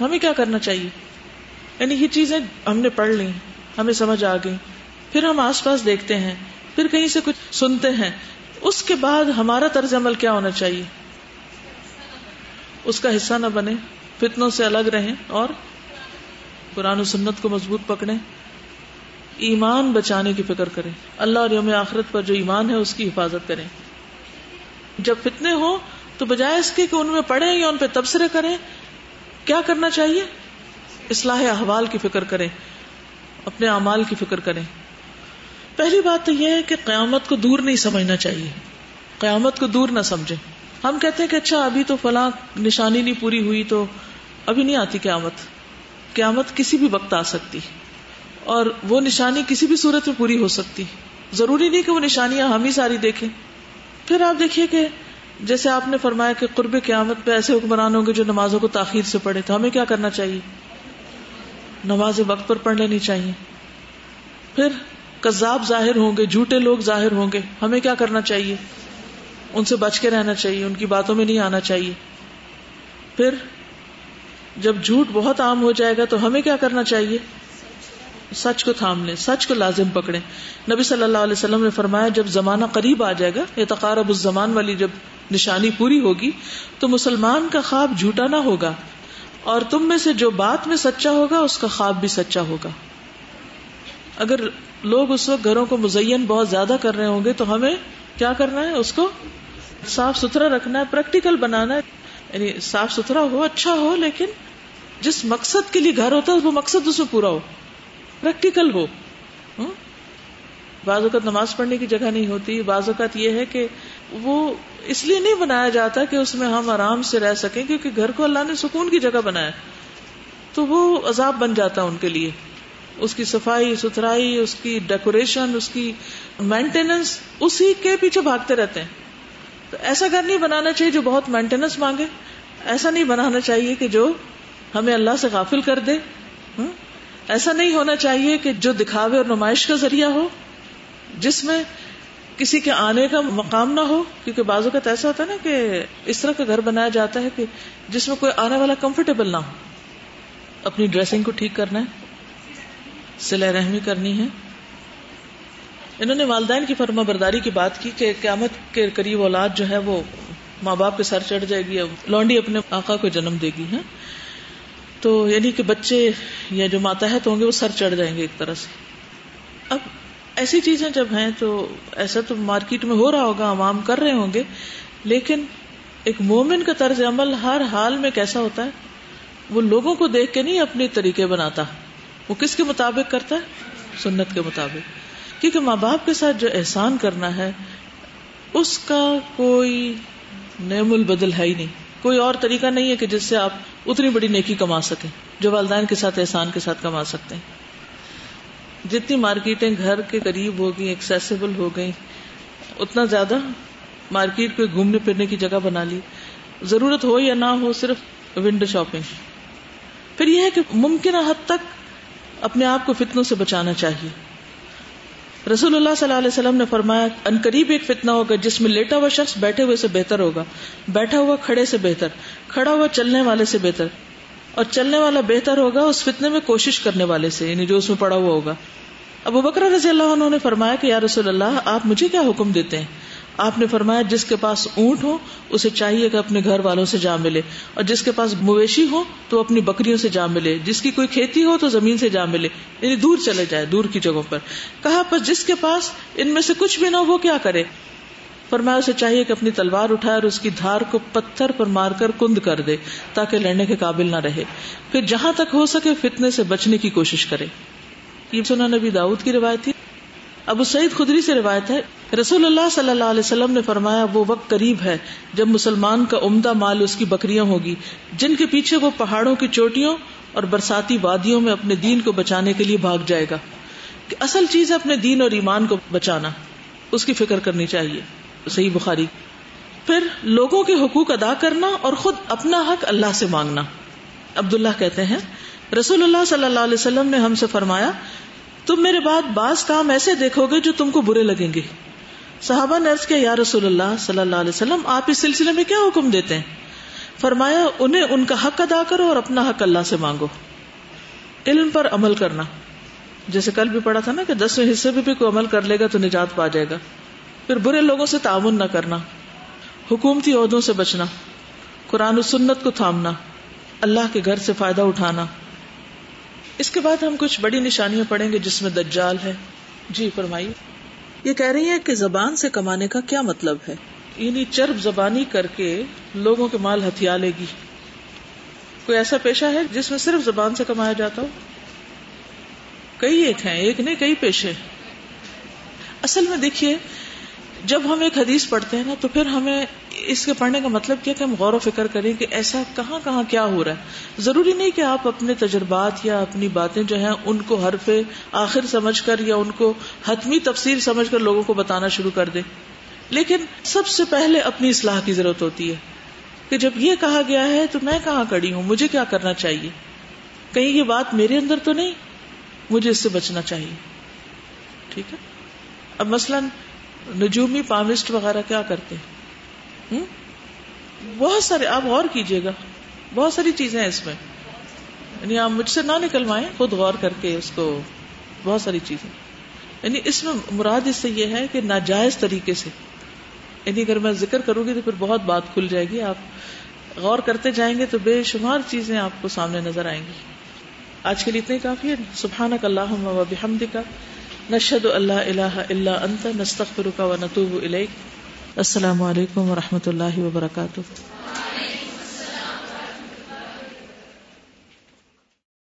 ہمیں کیا کرنا چاہیے؟ یعنی یہ چیزیں ہم نے پڑھ لی ہمیں سمجھ آ گئی پھر ہم آس پاس دیکھتے ہیں، پھر کہیں سے کچھ سنتے ہیں۔ اس کے بعد ہمارا طرز عمل کیا ہونا چاہیے؟ اس کا حصہ نہ بنے، فتنوں سے الگ رہیں اور قرآن و سنت کو مضبوط پکڑیں۔ ایمان بچانے کی فکر کریں۔ اللہ اور یوم آخرت پر جو ایمان ہے، اس کی حفاظت کریں۔ جب فتنے ہوں، تو بجائے اس کے کہ ان میں پڑھیں یا ان پہ تبصرے کریں، کیا کرنا چاہیے؟ اصلاح احوال کی فکر کریں، اپنے اعمال کی فکر کریں۔ پہلی بات تو یہ ہے کہ قیامت کو دور نہیں سمجھنا چاہیے۔ قیامت کو دور نہ سمجھے ہم کہتے ہیں کہ اچھا ابھی تو فلاں نشانی نہیں پوری ہوئی تو ابھی نہیں آتی قیامت۔ قیامت کسی بھی وقت آ سکتی۔ اور وہ نشانی کسی بھی صورت میں پوری ہو سکتی۔ ضروری نہیں کہ وہ نشانیاں ہم ہی ساری دیکھیں۔ پھر آپ دیکھیے کہ جیسے آپ نے فرمایا کہ قرب قیامت پہ ایسے حکمران ہوں گے جو نمازوں کو تاخیر سے پڑھے، تو ہمیں کیا کرنا چاہیے؟ نماز وقت پر پڑھ لینی چاہیے۔ پھر کذاب ظاہر ہوں گے، جھوٹے لوگ ظاہر ہوں گے۔ ہمیں کیا کرنا چاہیے؟ ان سے بچ کے رہنا چاہیے، ان کی باتوں میں نہیں آنا چاہیے۔ پھر جب جھوٹ بہت عام ہو جائے گا تو ہمیں کیا کرنا چاہیے؟ سچ کو تھام لیں، سچ کو لازم پکڑے نبی صلی اللہ علیہ وسلم نے فرمایا، جب زمانہ قریب آ جائے گا یا تقارب اس زمان والی جب نشانی پوری ہوگی، تو مسلمان کا خواب جھوٹا نہ ہوگا۔ اور تم میں سے جو بات میں سچا ہوگا، اس کا خواب بھی سچا ہوگا۔ اگر لوگ اس وقت گھروں کو مزین بہت زیادہ کر رہے ہوں گے، تو ہمیں کیا کرنا ہے؟ اس کو صاف ستھرا رکھنا ہے، پریکٹیکل بنانا ہے۔ یعنی صاف ستھرا ہو اچھا ہو، لیکن جس مقصد کے لیے گھر ہوتا ہے، وہ مقصد اس میں پورا ہو۔ پریکٹیکل ہو۔ بعض اوقات نماز پڑھنے کی جگہ نہیں ہوتی، بعض اوقات یہ ہے کہ وہ اس لیے نہیں بنایا جاتا کہ اس میں ہم آرام سے رہ سکیں، کیونکہ گھر کو اللہ نے سکون کی جگہ بنایا۔ تو وہ عذاب بن جاتا ان کے لیے۔ اس کی صفائی، ستھرائی، اس کی ڈیکوریشن اس کی مینٹیننس اسی کے پیچھے بھاگتے رہتے ہیں۔ تو ایسا گھر نہیں بنانا چاہیے جو بہت مینٹیننس مانگے۔ ایسا نہیں بنانا چاہیے کہ جو ہمیں اللہ سے غافل کر دے۔ ایسا نہیں ہونا چاہیے کہ جو دکھاوے اور نمائش کا ذریعہ ہو۔ جس میں کسی کے آنے کا مقام نہ ہو، کیونکہ بازو کا ایسا ہوتا ہے نا کہ اس طرح کا گھر بنایا جاتا ہے کہ جس میں کوئی آنے والا کمفرٹیبل نہ ہو۔ اپنی ڈریسنگ کو ٹھیک کرنا ہے سلا رحمی کرنی ہے۔ انہوں نے والدین کی فرما برداری کی بات کی کہ قیامت کے قریب اولاد جو ہے وہ ماں باپ کے سر چڑھ جائے گی لونڈی اپنے آقا کو جنم دے گی ہے تو یعنی کہ بچے یا جو ماتحت ہوں گے، وہ سر چڑھ جائیں گے ایک طرح سے۔ اب ایسی چیزیں جب ہیں تو ایسا تو مارکیٹ میں ہو رہا ہوگا، عوام کر رہے ہوں گے، لیکن ایک مومن کا طرز عمل ہر حال میں کیسا ہوتا ہے؟ وہ لوگوں کو دیکھ کے نہیں اپنے طریقے بناتا۔ وہ کس کے مطابق کرتا ہے؟ سنت کے مطابق۔ کیونکہ ماں باپ کے ساتھ جو احسان کرنا ہے، اس کا کوئی نعم البدل ہے ہی نہیں۔ کوئی اور طریقہ نہیں ہے کہ جس سے آپ اتنی بڑی نیکی کما سکیں، جو والدین کے ساتھ احسان کے ساتھ کما سکتے ہیں۔ جتنی مارکیٹیں گھر کے قریب ہو گئی ایکسیسیبل ہو گئی اتنا زیادہ مارکیٹ کو گھومنے پھرنے کی جگہ بنا لی۔ ضرورت ہو یا نہ ہو، صرف ونڈو شاپنگ پھر یہ ہے کہ ممکنہ حد تک اپنے آپ کو فتنوں سے بچانا چاہیے۔ رسول اللہ صلی اللہ علیہ وسلم نے فرمایا، ان قریب ایک فتنہ ہوگا، جس میں لیٹا ہوا شخص بیٹھے ہوئے سے بہتر ہوگا، بیٹھا ہوا کھڑے سے بہتر، کھڑا ہوا چلنے والے سے بہتر۔ اور چلنے والا بہتر ہوگا اس فتنے میں کوشش کرنے والے سے یعنی جو اس میں پڑا ہوا ہوگا۔ ابو بکر رضی اللہ عنہ نے فرمایا کہ، یا رسول اللہ، آپ مجھے کیا حکم دیتے ہیں؟ آپ نے فرمایا، جس کے پاس اونٹ ہو، اسے چاہیے کہ اپنے گھر والوں سے جا ملے۔ اور جس کے پاس مویشی ہو، تو اپنی بکریوں سے جا ملے۔ جس کی کوئی کھیتی ہو، تو زمین سے جا ملے۔ یعنی دور چلے جائے، دور کی جگہوں پر۔ کہا، پر جس کے پاس ان میں سے کچھ بھی نہ ہو، وہ کیا کرے؟ فرمایا اسے چاہیے کہ اپنی تلوار اٹھائے اور اس کی دھار کو پتھر پر مار کر کند کر دے تاکہ لڑنے کے قابل نہ رہے۔ پھر جہاں تک ہو سکے فتنے سے بچنے کی کوشش کرے۔ یہ سنا نبی داؤد کی روایت تھی۔ ابو سعید خدری سے روایت ہے۔ رسول اللہ صلی اللہ علیہ وسلم نے فرمایا، وہ وقت قریب ہے جب مسلمان کا عمدہ مال اس کی بکریاں ہوگی، جن کے پیچھے وہ پہاڑوں کی چوٹیوں اور برساتی وادیوں میں اپنے دین کو بچانے کے لیے بھاگ جائے گا۔ کہ اصل چیز ہے اپنے دین اور ایمان کو بچانا۔ اس کی فکر کرنی چاہیے۔ صحیح بخاری پھر لوگوں کے حقوق ادا کرنا اور خود اپنا حق اللہ سے مانگنا۔ عبداللہ کہتے ہیں رسول اللہ صلی اللہ علیہ وسلم نے ہم سے فرمایا تم میرے بعد بعض کام ایسے دیکھو گے جو تم کو برے لگیں گے۔ صحابہ نے عرض کیا یا رسول اللہ صلی اللہ علیہ وسلم آپ اس سلسلے میں کیا حکم دیتے ہیں؟ فرمایا انہیں ان کا حق ادا کرو اور اپنا حق اللہ سے مانگو۔ علم پر عمل کرنا۔ جیسے کل بھی پڑھا تھا نا کہ دسویں حصے بھی, بھی کوئی عمل کر لے گا تو نجات پا جائے گا۔ پھر برے لوگوں سے تعاون نہ کرنا، حکومتی عہدوں سے بچنا، قرآن و سنت کو تھامنا، اللہ کے گھر سے فائدہ اٹھانا۔ اس کے بعد ہم کچھ بڑی نشانیاں پڑھیں گے جس میں دجال ہے۔ جی فرمائیے۔ یہ کہہ رہی ہے کہ زبان سے کمانے کا کیا مطلب ہے؟ یعنی چرب زبانی کر کے لوگوں کے مال ہتھیا لے گی۔ کوئی ایسا پیشہ ہے جس میں صرف زبان سے کمایا جاتا ہو؟ کئی ایک ہیں، ایک نہیں، کئی پیشے۔ اصل میں دیکھیے جب ہم ایک حدیث پڑھتے ہیں نا تو پھر ہمیں اس کے پڑھنے کا مطلب کیا کہ ہم غور و فکر کریں کہ ایسا کہاں کہاں کیا ہو رہا ہے۔ ضروری نہیں کہ آپ اپنے تجربات یا اپنی باتیں جو ہیں ان کو حرف آخر سمجھ کر یا ان کو حتمی تفسیر سمجھ کر لوگوں کو بتانا شروع کر دیں۔ لیکن سب سے پہلے اپنی اصلاح کی ضرورت ہوتی ہے کہ جب یہ کہا گیا ہے تو میں کہاں کڑی ہوں، مجھے کیا کرنا چاہیے؟ کہیں یہ بات میرے اندر تو نہیں، مجھے اس سے بچنا چاہیے۔ ٹھیک ہے؟ اب مثلاً نجومی پامسٹ وغیرہ کیا کرتے بہت سارے، آپ غور کیجیے گا۔ بہت ساری چیزیں ہیں اس میں۔ یعنی آپ مجھ سے نہ نکلوائیں خود غور کر کے اس کو بہت ساری چیزیں۔ یعنی اس میں مراد اس سے یہ ہے کہ ناجائز طریقے سے۔ یعنی اگر میں ذکر کروں گی تو پھر بہت بات کھل جائے گی۔ آپ غور کرتے جائیں گے تو بے شمار چیزیں آپ کو سامنے نظر آئیں گی۔ آج کے لیے اتنے کافی ہے۔ سبحان کا اللہ و بحمد کا نشد اللہ اللہ اللہ انت نستغفرک و نتوب الیک السلام علیکم و رحمۃ اللہ وبرکاتہ